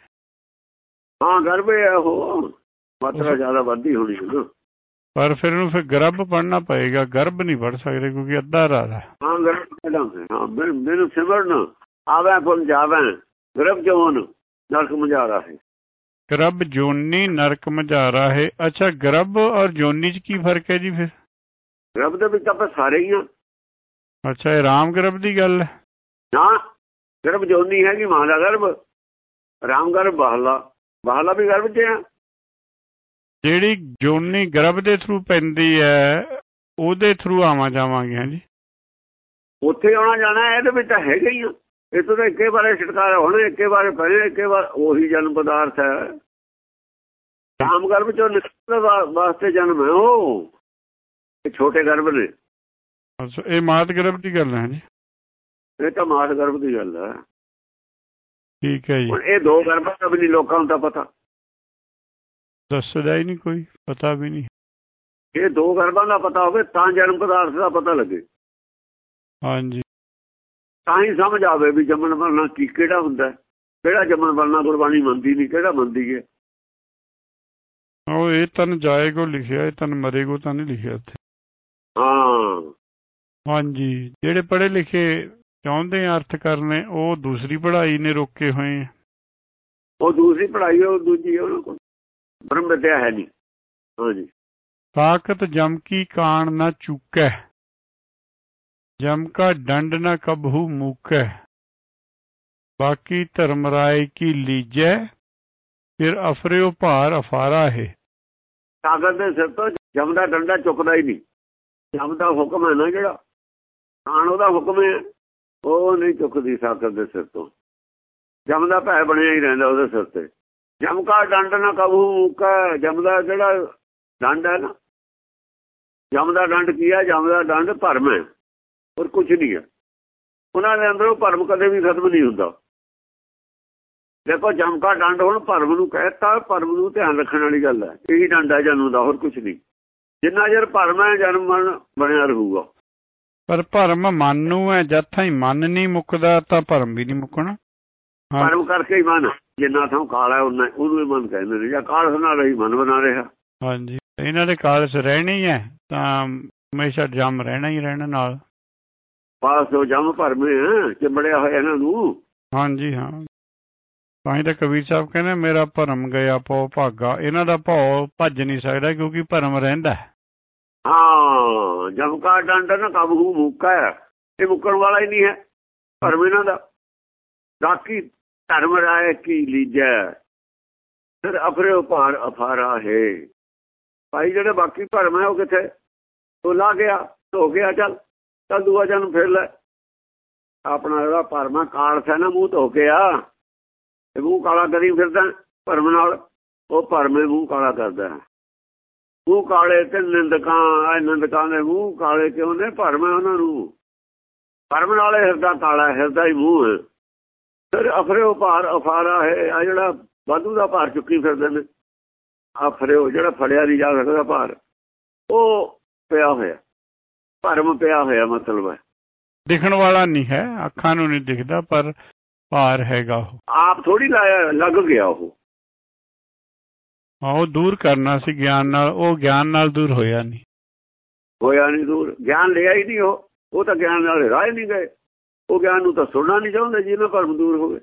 ਹਾਂ ਗਰਭ ਹੈ ਉਹ ਮਾਤਰਾ ਜ਼ਿਆਦਾ ਵੱਧੀ ਹੋਣੀ ਹੈ ਪਰ ਫਿਰ ਉਹਨੂੰ ਫਿਰ ਗਰਭ ਪੜਨਾ ਪਏਗਾ ਗਰਭ ਨਹੀਂ ਪੜ ਸਕਦੇ ਕਿਉਂਕਿ ਅੱਧਾ ਰਾਤ ਹੈ। ਹਾਂ ਗਰਭ ਕਢਾਉਂਦੇ ਹਾਂ ਬਿਨ ਸਿਮਰਨ ਆਵੇ ਫੁੱਲ ਜਾਵੇ। ਗਰਭ ਜਵਨ ਨਰਕ ਮਝਾਰਾ ਹੈ। ਗਰਭ ਜੋਨੀ ਨਰਕ ਮਝਾਰਾ ਹੈ। ਅੱਛਾ ਗਰਭ ਔਰ ਜੋਨੀ 'ਚ ਕੀ ਫ਼ਰਕ ਹੈ ਜੀ ਫਿਰ? ਗਰਭ ਦੇ ਵਿੱਚ ਆਪਾਂ ਸਾਰੇ ਹੀ ਆ ਅੱਛਾ ਇਹ ਰਾਮ ਗਰਭ ਦੀ ਗੱਲ ਹੈ? ਨਾ ਗਰਭ ਜੋਨੀ ਹੈਗੀ ਮਾਂ ਦਾ ਗਰਭ। ਰਾਮ ਗਰਭ ਬਾਹਲਾ। ਬਾਹਲਾ ਵੀ ਗਰਭ ਚ ਆ ਜਿਹੜੀ ਜੋਨੀ ਗਰਭ ਦੇ ਥਰੂ ਪੈਂਦੀ ਹੈ ਉਹਦੇ ਥਰੂ ਆਵਾਂ ਜਾਵਾਂਗੇ ਹਾਂਜੀ ਉੱਥੇ ਆਉਣਾ ਜਾਣਾ ਇਹਦੇ ਵਿੱਚ ਤਾਂ ਹੈਗਾ ਹੀ ਆ। ਇਹ ਤੋਂ ਇੱਕੇ ਬਾਰੇ ਛਟਕਾਰਾ ਹੋਣਾ ਇੱਕੇ ਬਾਰੇ ਪੜੇ ਇੱਕੇ ਵਾਰ ਉਹੀ ਜਨਮ ਪਦਾਰਥ ਹੈ। ਰਾਮ ਗਰਭ ਚੋਂ ਨਿਕਲਣ ਵਾਸਤੇ ਜਨਮ ਹੈ ਉਹ। ਇਹ ਛੋਟੇ ਗਰਭ ਨੇ। ਅੱਛਾ ਇਹ ਮਾਤ ਗਰਭ ਦੀ ਗੱਲ ਹੈ ਜੀ? ਇਹ ਤਾਂ ਮਾਤ ਗਰਭ ਦੀ ਗੱਲ ਹੈ। ਠੀਕ ਹੈ ਜੀ। ਇਹ ਦੋ ਗਰਭਾਂ ਦਾ ਵੀ ਨਹੀਂ ਲੋਕਾਂ ਨੂੰ ਤਾਂ ਪਤਾ। ਦੱਸਦਾ ਹੀ ਨਹੀਂ ਕੋਈ ਪਤਾ ਵੀ ਨਹੀਂ। ਇਹ ਦੋ ਗਰਭਾਂ ਦਾ ਪਤਾ ਹੋਵੇ ਤਾਂ ਜਨਮ ਪਦਾਰਥ ਦਾ ਪਤਾ ਲੱਗੇ। ਹਾਂਜੀ। ਤਾਂ ਹੀ ਸਮਝ ਆਵੇ ਵੀ ਜੰਮਣ ਮਰਨਾ ਕੀ ਕਿਹੜਾ ਹੁੰਦਾ। ਕਿਹੜਾ ਜੰਮਣ ਮਰਨਾ ਗੁਰਬਾਣੀ ਮੰਨਦੀ ਨਹੀਂ ਕਿਹੜਾ ਮੰਨਦੀ ਹੈ ਉਹ ਇਹ ਤਨ ਜਾਏਗੋ ਲਿਖਿਆ ਇਹ ਤਨ ਮਰੇਗੋ ਤਾਂ ਨਹੀਂ ਲਿਖਿਆ ਉੱਥੇ ਹਾਂ। ਹਾਂਜੀ ਜਿਹੜੇ ਪੜ੍ਹੇ ਲਿਖੇ ਚਾਹੁੰਦੇ ਆ ਅਰਥ ਕਰਨੇ ਉਹ ਦੂਸਰੀ ਪੜ੍ਹਾਈ ਨੇ ਰੋਕੇ ਹੋਏ ਉਹ ਦੂਸਰੀ ਪੜ੍ਹਾਈ ਉਹ ਦੂਜੀ ਉਹਨਾਂ ਕੋਲ ਬ੍ਰਹਮ ਵਿਦਿਆ ਹੈ ਨਹੀਂ ਹਾਂਜੀ। ਤਾਕਤ ਜਮ ਕੀ ਕਾਣ ਨਾ ਚੁੱਕੈ। ਜਮ ਕਾ ਡੰਡ ਨਾ ਕਬਹੂ ਮੂਕੈ ਬਾਕੀ ਧਰਮ ਰਾਏ ਕੀ ਲੀਜੈ, ਫਿਰ ਅਫਰਿਓ ਭਾਰ ਅਫਾਰਾ ਹੈ। ਤਾਕਤ ਦੇ ਸਿਰ ਤੋਂ ਜਮ ਦਾ ਡੰਡਾ ਚੁੱਕਦਾ ਹੀ ਨਹੀਂ। ਜਮ ਦਾ ਹੁਕਮ ਹੈ ਨਾ ਜਿਹੜਾ ਕਾਣ ਉਹਦਾ ਹੁਕਮ ਹੈ, ਉਹ ਨਹੀਂ ਚੁੱਕਦੀ ਤਾਕਤ ਦੇ ਸਿਰ ਤੋਂ। ਜਮ ਦਾ ਭੈ ਬਣਿਆ ਹੀ ਰਹਿੰਦਾ ਉਹਦੇ ਸਿਰ ਤੇ। ਜਮ ਕਾ ਡੰਡ ਨਾ ਕਬੂ ਮੁਕਾ ਜਮ ਦਾ ਜਿਹੜਾ ਡੰਡ ਹੈ ਨਾ, ਜਮ ਦਾ ਡੰਡ ਕੀ ਹੈ? ਜਮ ਦਾ ਡੰਡ ਭਰਮ ਹੈ। ਹੋਰ ਕੁਝ ਨਹੀਂ ਹੈ। ਉਹਨਾਂ ਦੇ ਅੰਦਰੋਂ ਭਰਮ ਕਦੇ ਵੀ ਖਤਮ ਨਹੀਂ ਹੁੰਦਾ। ਦੇਖੋ ਜਮ ਕਾ ਡੰਡ ਹੁਣ ਭਰਮ ਨੂੰ ਕਹਿਤਾ ਭਰਮ ਨੂੰ ਧਿਆਨ ਰੱਖਣ ਵਾਲੀ ਗੱਲ ਹੈ। ਇਹੀ ਡੰਡ ਹੈ ਜਨਮ ਦਾ ਹੋਰ ਕੁਝ ਨਹੀਂ। ਜਿੰਨਾ ਜਰ ਭਰਮ ਹੈ ਜਨਮ ਮਰਨ ਬਣਿਆ ਰਹੂਗਾ। ਪਰ ਭਰਮ ਮਨ ਨੂੰ ਹੈ ਜਦ ਤਾਈਂ ਮਨ ਨਹੀਂ ਮੁੱਕਦਾ ਤਾਂ ਭਰਮ ਵੀ ਨਹੀਂ ਮੁੱਕਣਾ। ਭਰਮ ਕਰਕੇ ਹੀ ਮਨ ਜਿੰਨਾ ਥਾਂ ਕਾਲ ਉਹਨਾਂ ਉਹਨੂੰ ਹੀ ਮਨ ਕਹਿੰਦੇ ਨੇ। ਜਾਂ ਕਾਲ ਨਾਲ ਹੀ ਮਨ ਬਣਾ ਰਿਹਾ। ਹਾਂਜੀ। ਇਹਨਾਂ ਦੇ ਕਾਲਸ ਰਹਿਣੇ ਹੀ ਹੈ ਤਾਂ ਹਮੇਸ਼ਾ ਜੰਮ ਰਹਿਣਾ ਹੀ ਰਹਿਣਾ ਨਾਲ। ਪਾਸ ਉਹ ਜਮ ਭਰਮੇ ਹੈ ਚਿੰਬੜਿਆ ਹੋਇਆ ਇਹਨਾਂ ਨੂੰ। ਹਾਂਜੀ ਹਾਂ। ਤਾਂ ਹੀ ਤਾਂ ਕਬੀਰ ਸਾਹਿਬ ਕਹਿੰਦੇ ਮੇਰਾ ਭਰਮ ਗਿਆ ਪਉ ਭਾਗਾ। ਇਹਨਾਂ ਦਾ ਭਉ ਭੱਜ ਨਹੀਂ ਸਕਦਾ ਕਿਉਂਕਿ ਭਰਮ ਰਹਿੰਦਾ ਹੈ। ਹਾਂ ਜਮ ਕਾ ਡੰਡ ਨਾ ਕਬੂ ਮੁੱਕਾ। ਹੈ ਇਹ ਮੁੱਕਣ ਵਾਲਾ ਹੀ ਨਹੀਂ ਹੈ ਭਰਮ ਇਹਨਾਂ ਦਾ। ਰਾਖੀ ਧਰਮ ਰਾਏ ਕੀ ਲੀਜੈ ਫਿਰ ਅਫਰੇ ਭਾਰ ਅਫਾਰਾ ਹੈ। ਭਾਈ ਜਿਹੜੇ ਬਾਕੀ ਭਰਮ ਹੈ ਉਹ ਕਿੱਥੇ? ਉਹ ਲਾ ਗਿਆ ਧੋ ਗਿਆ ਚੱਲ। ਚੱਲ ਦੂਆ ਜਨਮ ਫਿਰ ਲੈ। ਆਪਣਾ ਜਿਹੜਾ ਭਰਮ ਹੈ ਕਾਲਸ ਨਾ ਮੂੰਹ ਧੋ ਕੇ ਆ। ਤੇ ਮੂੰਹ ਕਾਲਾ ਕਰੀ ਫਿਰਦਾ ਭਰਮ ਨਾਲ, ਉਹ ਭਰਮੇ ਮੂੰਹ ਕਾਲਾ ਕਰਦਾ। ਮੂੰਹ ਕਾਲੇ ਤੇ ਨਿੰਦਕਾਂ ਇਹ ਨਿੰਦਕਾਂ ਦੇ ਮੂੰਹ ਕਾਲੇ ਕਿਉਂ ਨੇ? ਭਰਮ ਉਹਨਾਂ ਨੂੰ। ਭਰਮ ਨਾਲ ਹਿਰਦਾ ਕਾਲਾ, ਹਿਰਦਾ ਹੀ ਮੂੰਹ ਹੈ। ਫਿਰ ਅਫਰਿਓ ਭਾਰ ਅਫਾਰਾ ਹੈ ਆ ਜਿਹੜਾ ਵਾਧੂ ਦਾ ਭਾਰ ਚੁੱਕੀ ਫਿਰਦੇ ਨੇ। ਅਫਰਿਓ ਜਿਹੜਾ ਫੜਿਆ ਨਹੀਂ ਜਾ ਸਕਦਾ ਭਾਰ, ਉਹ ਪਿਆ ਹੋਇਆ। ਭਰਮ ਪਿਆ ਹੋਇਆ ਮਤਲਬ ਹੈ। ਦਿਖਣ ਵਾਲਾ ਨਹੀਂ ਹੈ ਅੱਖਾਂ ਨੂੰ ਨਹੀਂ ਦਿਖਦਾ ਪਰ ਭਾਰ ਹੈਗਾ ਉਹ। ਆਪ ਥੋੜੀ ਲੱਗ ਗਿਆ ਉਹ। ਹਾਂ, ਉਹ ਦੂਰ ਕਰਨਾ ਸੀ ਗਿਆਨ ਨਾਲ ਉਹ ਗਿਆਨ ਨਾਲ ਦੂਰ ਹੋਇਆ ਨਹੀਂ। ਹੋਇਆ ਨਹੀਂ ਦੂਰ। ਗਿਆਨ ਲਿਆ ਹੀ ਨਹੀਂ ਉਹ। ਉਹ ਤਾਂ ਗਿਆਨ ਨਾਲ ਰਾਹ ਨਹੀਂ ਗਏ। ਉਹ ਗਿਆਨ ਨੂੰ ਤਾਂ ਸੁਣਨਾ ਨਹੀਂ ਚਾਹੁੰਦੇ ਜਿਹਨਾਂ ਭਰਮ ਦੂਰ ਹੋਵੇ।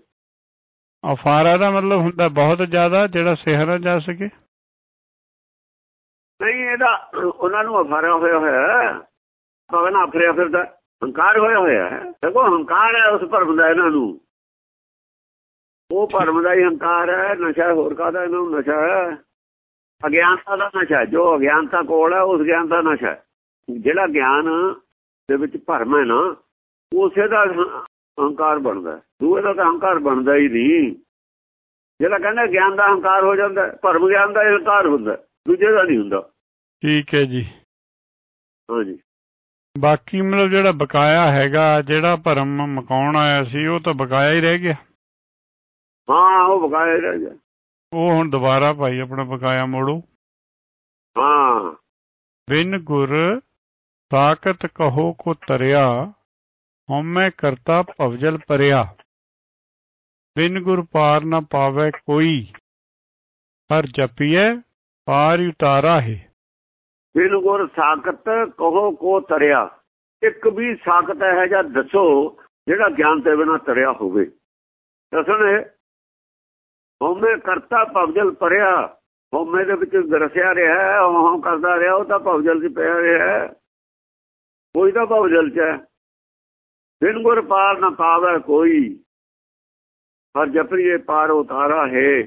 ਅਫਾਰਾ ਦਾ ਮਤਲਬ ਹੁੰਦਾ ਬਹੁਤ ਜ਼ਿਆਦਾ ਜਿਹੜਾ ਸਿਹਰ ਜਾ ਸਕੇ। ਨਹੀਂ ਇਹਦਾ ਉਹਨਾਂ ਨੂੰ ਅਫਾਰਾ ਹੋਇਆ ਹੋਇਆ ਹੈ ਭਗਨ ਆਫਰਿਆ ਫਿਰਦਾ। ਹੰਕਾਰ ਹੋਇਆ ਹੋਇਆ ਹੈ। ਦੇਖੋ ਹੰਕਾਰ ਹੈ ਉਸ ਭਰਮ ਦਾ ਇਹਨਾਂ ਨੂੰ। ਉਹ ਭਰਮ ਦਾ ਹੀ ਹੰਕਾਰ ਹੈ। ਨਸ਼ਾ ਹੋਰ ਕਾਦਾ ਇਹਨਾਂ ਨੂੰ ਨਸ਼ਾ ਹੈ? ਅਗਿਆਨਤਾ ਦਾ ਨਸ਼ਾ। ਜੋ ਅਗਿਆਨਤਾ ਕੋਲ ਹੈ ਉਸ ਗਿਆਨ ਦਾ ਨਸ਼ਾ ਹੈ। ਜਿਹੜਾ ਗਿਆਨ ਦੇ ਵਿੱਚ ਭਰਮ ਹੈ ਨਾ ਉਸੇ ਦਾ ਹੰਕਾਰ ਬਣਦਾ। ਦੂਏ ਦਾ ਤਾਂ ਹੰਕਾਰ ਬਣਦਾ ਹੀ ਨਹੀਂ। ਜਿਹੜਾ ਕਹਿੰਦਾ ਗਿਆਨ ਦਾ ਹੰਕਾਰ ਹੋ ਜਾਂਦਾ ਭਰਮ ਗਿਆਨ ਦਾ ਹੰਕਾਰ ਹੁੰਦਾ ਦੂਜੇ ਦਾ ਨਹੀਂ ਹੁੰਦਾ। ਠੀਕ ਹੈ ਜੀ। ਹਾਂਜੀ। ਬਾਕੀ ਮਤਲਬ ਜਿਹੜਾ ਬਕਾਇਆ ਹੈਗਾ ਜਿਹੜਾ ਭਰਮ ਮਕਾਉਣ ਆਇਆ ਸੀ ਉਹ ਤਾਂ ਬਕਾਇਆ ਹੀ ਰਹਿ ਗਿਆ। ਹਾਂ ਉਹ ਬਕਾਇਆ ਹੀ ਰਹਿ ਗਿਆ। ਉਹ ਹੁਣ ਦੁਬਾਰਾ ਭਾਈ ਆਪਣਾ ਬਕਾਇਆ ਮੋੜੋ। ਹਾਂ। ਬਿਨ ਗੁਰ ਸਾਖਤ ਕਹੋ ਕੋ ਤਰਿਆ ਹਉਮੈ ਕਰਤਾ ਭਵਜਲ ਪਰਿਆ। ਬਿਨ ਗੁਰ ਪਾਰ ਨਾ ਪਾਵੇ ਕੋਈ ਹਰ ਜਪੀਐ ਪਾਰ ਉਤਾਰਾ ਹੈ ਬਿਨ ਗੁਰ ਸਾਖਤ ਕਹੋ ਕੋ ਤਰਿਆ। ਇੱਕ ਵੀ ਸਾਖਤ ਹੈ ਜਾਂ ਦੱਸੋ ਜਿਹੜਾ ਗਿਆਨ ਤੇ ਬਿਨਾ ਤਰਿਆ ਹੋਵੇ। ਦੱਸਣ ਹਉਮੈ ਕਰਤਾ ਭਵਜਲ ਪਰਿਆ। ਹਉਮੈ ਦੇ ਵਿੱਚ ਗਰਸਿਆ ਰਿਹਾ ਹਉ ਕਰਦਾ ਰਿਹਾ, ਉਹ ਤਾਂ ਭਵਜਲ 'ਚ ਪਿਆ ਰਿਹਾ ਕੋਈ ਤਾਂ ਭਵਜਲ 'ਚ ਹੈ। ਬਿਨ ਗੁਰ ਪਾਰ ਨਾ ਪਾਵੇ ਕੋਈ। ਹਰ ਜਪਰੀਏ ਪਾਰ ਉਤਾਰਾ ਹੈ।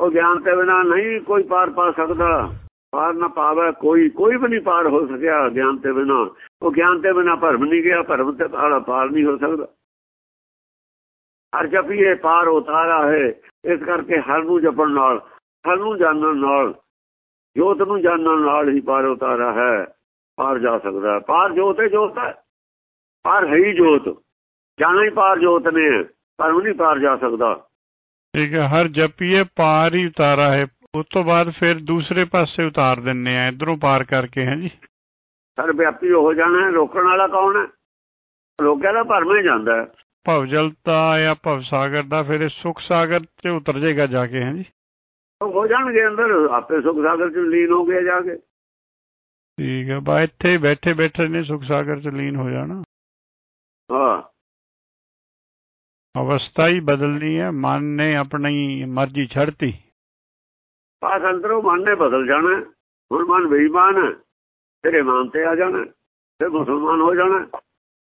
ਉਹ ਗਿਆਨ ਤੇ ਬਿਨਾ ਨਹੀਂ ਕੋਈ ਪਾਰ ਪਾ ਸਕਦਾ। ਪਾਰ ਨਾ ਪਾਵੇ, ਕੋਈ ਕੋਈ ਵੀ ਨਹੀਂ ਪਾਰ ਹੋ ਸਕਿਆ ਗਿਆਨ ਤੇ ਬਿਨਾ। ਉਹ ਗਿਆਨ ਤੇ ਬਿਨਾ ਭਰਮ ਨਹੀਂ ਗਿਆ, ਭਰਮ ਤੇ ਪਾਰ ਨਹੀਂ ਹੋ ਸਕਦਾ। ਹਰ ਜਪੀਏ ਪਾਰ ਉਤਾਰਾ ਹੈ, ਇਸ ਕਰਕੇ ਹਰ ਨੂੰ ਜਪਣ ਨਾਲ, ਹਰ ਨੂੰ ਜਾਣਨ ਨਾਲ, ਜੋਤ ਨੂੰ ਜਾਣਨ ਨਾਲ ਹੀ ਪਾਰ ਉਤਾਰਾ ਹੈ, ਪਾਰ ਜਾ ਸਕਦਾ ਪਾਰ ਜੋਤ ਹੈ ਜੋਤ ਹੈ। ਪਾਰ ਹੈ ਹੀ ਜੋਤ। ਜਾਣਾ ਹੀ ਪਾਰ ਜੋਤ ਨੇ ਭਰਮ ਨਹੀਂ ਪਾਰ ਜਾ ਸਕਦਾ। ਠੀਕ ਹੈ, ਹਰ ਜਪੀਏ ਪਾਰ ਹੀ ਉਤਾਰਾ ਹੈ ਉਸ ਤੋਂ ਬਾਅਦ ਫਿਰ ਦੂਸਰੇ ਪਾਸੇ ਉਤਾਰ ਦਿੰਨੇ ਆ ਇਧਰੋਂ ਪਾਰ ਕਰਕੇ ਹੈ ਜੀ? ਸਰ ਵਿਆਪੀ ਹੋ ਜਾਣਾ ਹੈ ਰੋਕਣ ਵਾਲਾ ਕੌਣ ਹੈ? ਰੋਕਿਆ ਤਾਂ ਭਰਮ ਜਾਂਦਾ ਹੈ। ਭਵਜਲ ਤਾਂ ਆਇਆ ਭਵ ਸਾਗਰ ਦਾ ਫਿਰ ਇਹ ਸੁਖ ਸਾਗਰ 'ਚ ਉਤਰ ਜਾਏਗਾ ਜਾ ਕੇ ਹੈ ਜੀ? ਉਹ ਹੋ ਜਾਣਗੇ ਅੰਦਰ ਆਪੇ ਸੁਖ ਸਾਗਰ ਚ ਲੀਨ ਹੋ ਗਏ ਜਾ ਕੇ। ਠੀਕ ਹੈ ਬਾ ਇੱਥੇ ਬੈਠੇ ਬੈਠੇ ਨੇ ਸੁਖ ਸਾਗਰ 'ਚ ਲੀਨ ਹੋ ਜਾਣਾ। ਹਾਂ। ਅਵਸਥਾ ਹੀ ਬਦਲਣੀ ਹੈ ਮਨ ਨੇ ਆਪਣੀ ਮਰਜ਼ੀ ਛੱਡਤੀ। ਪਾਸ ਅੰਦਰੋਂ ਮਨ ਨੇ ਬਦਲ ਜਾਣਾ। ਹੁਣ ਮਨ ਬੇਈਮਾਨ ਹੈ ਫਿਰ ਇਮਾਨ ਤੇ ਆ ਜਾਣਾ। ਫਿਰ ਮੁਸਲਮਾਨ ਹੋ ਜਾਣਾ।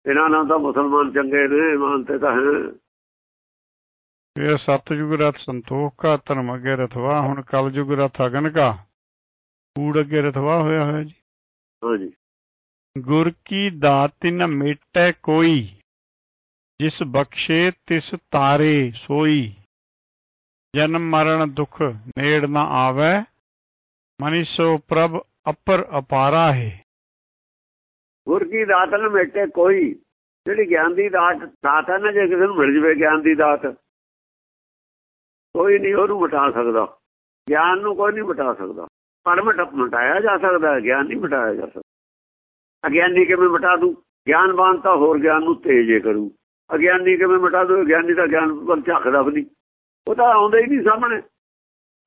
ਇਹਨਾਂ ਨਾਲ ਤਾਂ ਮੁਸਲਮਾਨ ਚੰਗੇ ਨੇ ਇਮਾਨ ਤੇ ਤਾਂ ਹੈ ਫਿਰ ਸਤਜੁਗ ਰਥ ਸੰਤੋਖ ਕਾ ਧਰਮ ਅਗੇ ਰਥਵਾ ਹੁਣ ਕਲਯੁਗ ਰਥ ਅਗਨ ਕਾ ਕੂੜ ਅਗੇ ਰਥਵਾ ਹੋਇਆ ਹੋਇਆ ਜੀ ਹਾਂਜੀ ਗੁਰ ਕੀ ਦਾਤਿ ਨ ਮੇਟੈ ਕੋਈ ਜਿਸ ਬਖਸ਼ੇ ਤਿਸ ਤਾਰੇ ਸੋਈ ਜਨਮ, ਮਰਨ, ਦੁਖ ਨੇੜ ਨਾ ਆਵੇ। ਮਨਿਸੋ ਪ੍ਰਭ ਅਪਰ ਅਪਾਰਾ ਹੈ। ਗੁਰ ਕੀ ਦਾਤ ਨ ਮੇਟੇ ਕੋਈ। ਜਿਹੜੀ ਗਿਆਨ ਦੀ ਦਾਤ ਦਾਤ ਹੈ ਨਾ, ਜੇ ਕਿਸੇ ਨੂੰ ਮਿਲ ਜਵੇ ਗਿਆਨ ਦੀ ਦਾਤ, ਕੋਈ ਨਹੀਂ ਉਹਨੂੰ ਮਿਟਾ ਸਕਦਾ। ਗਿਆਨ ਨੂੰ ਕੋਈ ਨਹੀਂ ਮਿਟਾ ਸਕਦਾ। ਪਰ ਮਿਟਾਇਆ ਜਾ ਸਕਦਾ ਗਿਆਨ ਨਹੀਂ ਮਿਟਾਇਆ ਜਾ ਸਕਦਾ। ਅਗਿਆਨੀ ਕਿਵੇਂ ਮਿਟਾ ਦੂ? ਗਿਆਨਵਾਨ ਤਾਂ ਹੋਰ ਗਿਆਨ ਨੂੰ ਤੇਜ਼ੇ ਕਰੂ। ਅਗਿਆਨੀ ਕਿਵੇਂ ਮਿਟਾ ਦੂ? ਗਿਆਨੀ ਦਾ ਗਿਆਨ ਪਰ ਝੱਕਦਾ ਵੀ ਨਹੀਂ। ਉਹ ਤਾਂ ਆਉਂਦਾ ਹੀ ਨਹੀਂ ਸਾਹਮਣੇ।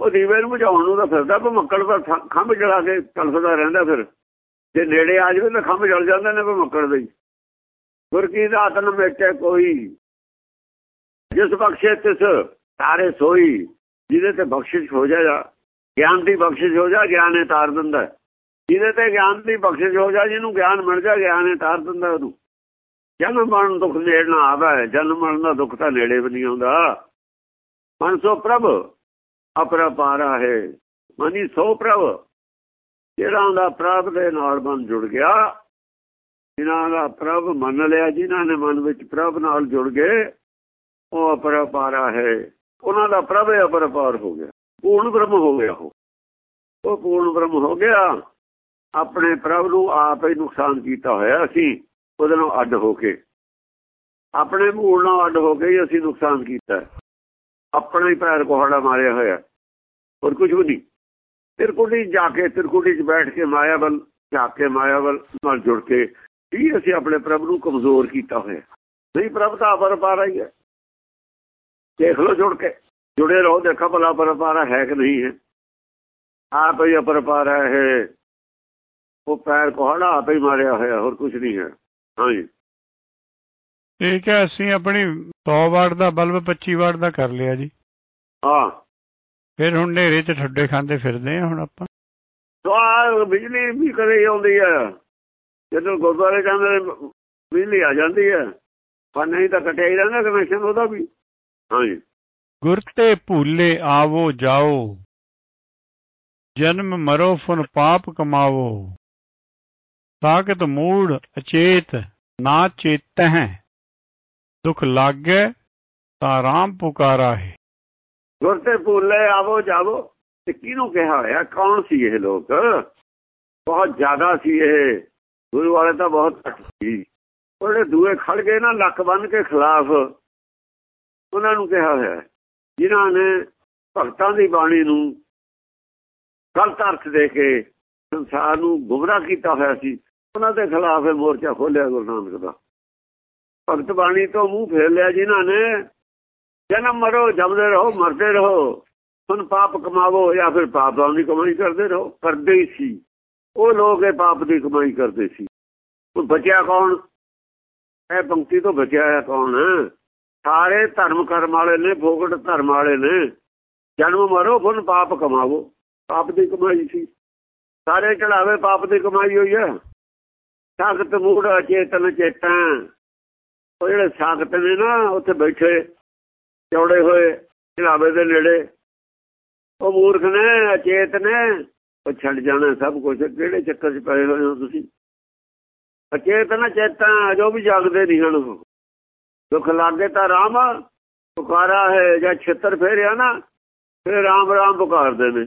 ਉਹ ਦੀਵੇ ਨੂੰ ਬੁਝਾਉਣ ਨੂੰ ਤਾਂ ਫਿਰਦਾ ਪਰ ਮੱਕੜ ਖੰਭ ਜਲਾ ਕੇ ਤਲਫਦਾ ਰਹਿੰਦਾ ਫਿਰ। ਜੇ ਨੇੜੇ ਆ ਜਾਵੇ ਤਾਂ ਖੰਭ ਜਲ ਜਾਂਦੇ ਨੇ ਪਰ ਦੇ ਗੁਰ ਕੀ ਦਾਤ ਨ ਮੇਟੇ ਕੋਈ? ਜਿਸ ਬਖਸ਼ੇ ਤਿਸ ਤਾਰੇ ਸੋਈ, ਜਿਹਦੇ ਤੇ ਬਖਸ਼ਿਸ਼ ਹੋ ਜਾ ਗਿਆਨ ਦੀ ਬਖਸ਼ਿਸ਼ ਹੋ ਜਾ ਗਿਆਨ ਨੇ ਤਾਰ ਦਿੰਦਾ। ਜਿਹਦੇ ਤੇ ਗਿਆਨ ਦੀ ਬਖਸ਼ਿਸ਼ ਹੋ ਜਾ ਜਿਹਨੂੰ ਗਿਆਨ ਮਿਲ ਜਾ ਗਿਆਨ ਨੇ ਤਾਰ ਦਿੰਦਾ ਉਹਨੂੰ। ਜਨਮ ਮਰਨ ਦੁੱਖ ਨੇੜ ਨਾ ਆਵੇ, ਜਨਮ ਮਰਨ ਦਾ ਦੁੱਖ ਤਾਂ ਨੇੜੇ ਵੀ ਨਹੀਂ ਆਉਂਦਾ। ਮਨ ਸੋ ਪ੍ਰਭ ਅਪਰਪਾਰਾ ਹੈ ਮਨੀ ਸੋ ਪ੍ਰਭ ਜਿਹੜਾ ਦਾ ਪ੍ਰਭ ਦੇ ਨਾਲ ਮਨ ਜੁੜ ਗਿਆ ਜਿਨ੍ਹਾਂ ਦਾ ਪ੍ਰਭ ਮੰਨ ਲਿਆ ਜਿਨ੍ਹਾਂ ਨੇ ਮਨ ਵਿੱਚ ਪ੍ਰਭ ਨਾਲ ਜੁੜ ਗਏ ਉਹ ਅਪਰਪਾਰਾ ਹੈ ਉਹਨਾਂ ਦਾ ਪ੍ਰਭ ਅਪਰਪਾਰ ਹੋ ਗਿਆ ਪੂਰਨ ਬ੍ਰਹਮ ਹੋ ਗਿਆ ਉਹ ਉਹ ਪੂਰਨ ਬ੍ਰਹਮ ਹੋ ਗਿਆ ਆਪਣੇ ਪ੍ਰਭ ਨੂੰ ਆਪ ਹੀ ਨੁਕਸਾਨ ਕੀਤਾ ਹੋਇਆ ਅਸੀਂ ਉਹਦੇ ਨਾਲ ਅੱਡ ਹੋ ਕੇ ਆਪਣੇ ਮੂਲ ਨਾਲ ਅੱਡ ਹੋ ਕੇ ਹੀ ਅਸੀਂ ਨੁਕਸਾਨ ਕੀਤਾ ਆਪਣਾ ਹੀ ਪੈਰ ਕੋਹੜਾ ਮਾਰਿਆ ਹੋਇਆ ਹੋਰ ਕੁਝ ਵੀ ਨਹੀਂ ਤਿਰਕੁਟੀ ਜਾ ਕੇ ਤਿਰਕੁਟੀ 'ਚ ਬੈਠ ਕੇ ਮਾਇਆ ਵੱਲ ਜਾ ਕੇ ਮਾਇਆ ਵੱਲ ਨਾਲ ਜੁੜ ਕੇ ਹੀ ਅਸੀਂ ਆਪਣੇ ਪ੍ਰਭ ਨੂੰ ਕਮਜ਼ੋਰ ਕੀਤਾ ਹੋਇਆ ਨਹੀਂ ਪ੍ਰਭ ਤਾਂ ਅਪਰ ਪਾਰਾ ਹੀ ਹੈ ਦੇਖ ਲਓ ਜੁੜ ਕੇ ਜੁੜੇ ਰਹੋ ਦੇਖਾ ਭਲਾ ਅਪਰ ਪਾਰਾ ਹੈ ਕਿ ਨਹੀਂ ਹੈ ਆਪ ਹੀ ਅਪਰ ਪਾਰਾ ਹੈ ਉਹ ਪੈਰ ਕੋਹੜਾ ਆਪ ਹੀ ਮਾਰਿਆ ਹੋਇਆ ਹੋਰ ਕੁਝ ਨਹੀਂ ਹੈ ਹਾਂਜੀ ਠੀਕ ਹੈ ਅਸੀਂ ਆਪਣੀ 100 ਵਾਟ ਦਾ ਬਲਬ 25 ਵਾਟ ਦਾ ਕਰ ਲਿਆ ਜੀ। ਹਾਂ। ਫਿਰ ਹੁਣ ਹਨੇਰੇ 'ਚ ਠੱਡੇ ਖਾਂਦੇ ਫਿਰਦੇ ਆ ਹੁਣ ਆਪਾਂ। ਸੋ ਆ ਬਿਜਲੀ ਵੀ ਕਦੇ ਆਉਂਦੀ ਹੈ ਜਦੋਂ ਗੁਰਦੁਆਰੇ ਜਾਂਦੇ ਬਿਜਲੀ ਆ ਜਾਂਦੀ ਹੈ ਪਰ ਨਹੀਂ ਤਾਂ ਕਟਿਆ ਹੀ ਰਹਿੰਦਾ ਕਨੈਕਸ਼ਨ ਉਹਦਾ ਵੀ। ਹਾਂਜੀ। ਗੁਰ ਤੇ ਭੂਲੇ ਆਵੋ ਜਾਓ। ਜਨਮ ਮਰੋ ਫੁਨ ਪਾਪ ਕਮਾਵੋ। ਸਾਖਤ ਮੂੜ ਅਚੇਤ ਨਾ ਚੇਤਹਿ। ਦੁਖ ਲਾਗੇ ਤਾਂ ਰਾਮ ਪੁਕਾਰਾ ਹੈ। ਗੁਰ ਤੇ ਭੁੱਲੇ ਆਵੋ ਜਾਵੋ। ਤੇ ਕਿਹਨੂੰ ਕਿਹਾ ਹੋਇਆ? ਕੌਣ ਸੀ ਇਹ ਲੋਕ? ਬਹੁਤ ਜ਼ਿਆਦਾ ਸੀ ਇਹ। ਗੁਰੂ ਵਾਲੇ ਤਾਂ ਬਹੁਤ ਘੱਟ ਸੀ। ਉਹਦੇ ਦੂਏ ਖੜ ਗਏ ਨਾ, ਲੱਕ ਬੰਨ ਕੇ ਖਿਲਾਫ। ਉਹਨਾਂ ਨੂੰ ਕਿਹਾ ਹੋਇਆ ਜਿਨ੍ਹਾਂ ਨੇ ਭਗਤਾਂ ਦੀ ਬਾਣੀ ਨੂੰ ਗਲਤ ਅਰਥ ਦੇ ਕੇ ਸੰਸਾਰ ਨੂੰ ਗੁੰਮਰਾਹ ਕੀਤਾ ਹੋਇਆ ਸੀ, ਉਹਨਾਂ ਦੇ ਖਿਲਾਫ ਮੋਰਚਾ ਖੋਲਿਆ ਗੁਰੂ ਨਾਨਕ ਦਾ। ਭਗਤ ਬਾਣੀ ਤੋਂ ਮੂੰਹ ਫੇਰ ਲਿਆ ਜਿਨ੍ਹਾਂ ਨੇ, ਜਨਮ ਮਰੋ ਜਮਦੇ ਰਹੋ, ਮਰਦੇ ਰਹੋ, ਹੁਣ ਪਾਪ ਕਮਾਵੋ ਜਾਂ ਫਿਰ ਪਾਪਾਂ ਦੀ ਕਮਾਈ ਕਰਦੇ ਰਹੋ, ਕਰਦੇ ਹੀ ਸੀ। ਉਹ ਲੋਕ ਇਹ ਪਾਪ ਦੀ ਕਮਾਈ ਕਰਦੇ ਸੀ। ਉਹ ਬਚਿਆ ਕੌਣ? ਇਹ ਪੰਕਤੀ ਤੋਂ ਬਚਿਆ ਹੈ ਕੌਣ ਸਾਰੇ ਧਰਮ ਕਰਮ ਵਾਲੇ ਨੇ ਫੋਗਟ ਧਰਮ ਵਾਲੇ ਨੇ। ਜਨਮ ਮਰੋ, ਹੁਣ ਪਾਪ ਕਮਾਵੋ। ਪਾਪ ਦੀ ਕਮਾਈ ਸੀ। ਸਾਰੇ ਚੜਾਵੇ ਪਾਪ ਦੀ ਕਮਾਈ ਹੋਈ ਆ ਸਾਖਤ ਮੂੜ ਚੇਤਨ ਚੇਤਾਂ। ਉਹ ਜਿਹੜੇ ਸਾਖਤ ਨੇ ਨਾ, ਉੱਥੇ ਬੈਠੇ, ਚੌੜੇ ਹੋਏ ਚੜਾਵੇ ਦੇ ਨੇੜੇ। ਉਹ ਮੂਰਖ ਨੇ, ਅਚੇਤ ਨੇ, ਉਹ ਛੱਡ ਜਾਣਾ ਸਭ ਕੁਝ ਕਿਹੜੇ ਚੱਕਰ 'ਚ ਪਏ ਹੋਏ ਹੋ ਤੁਸੀਂ? ਅਚੇਤ ਨਾ ਚੇਤਾਂ, ਜੋ ਵੀ ਜਾਗਦੇ ਨਹੀਂ ਹਨ ਦੁੱਖ ਲੱਗੇ ਤਾਂ ਰਾਮ, ਪੁਕਾਰਾ ਹੈ, ਜਾਂ ਛੇਤਰ ਫੇਰਿਆ ਨਾ, ਫਿਰ ਰਾਮ ਰਾਮ ਪੁਕਾਰਦੇ ਨੇ।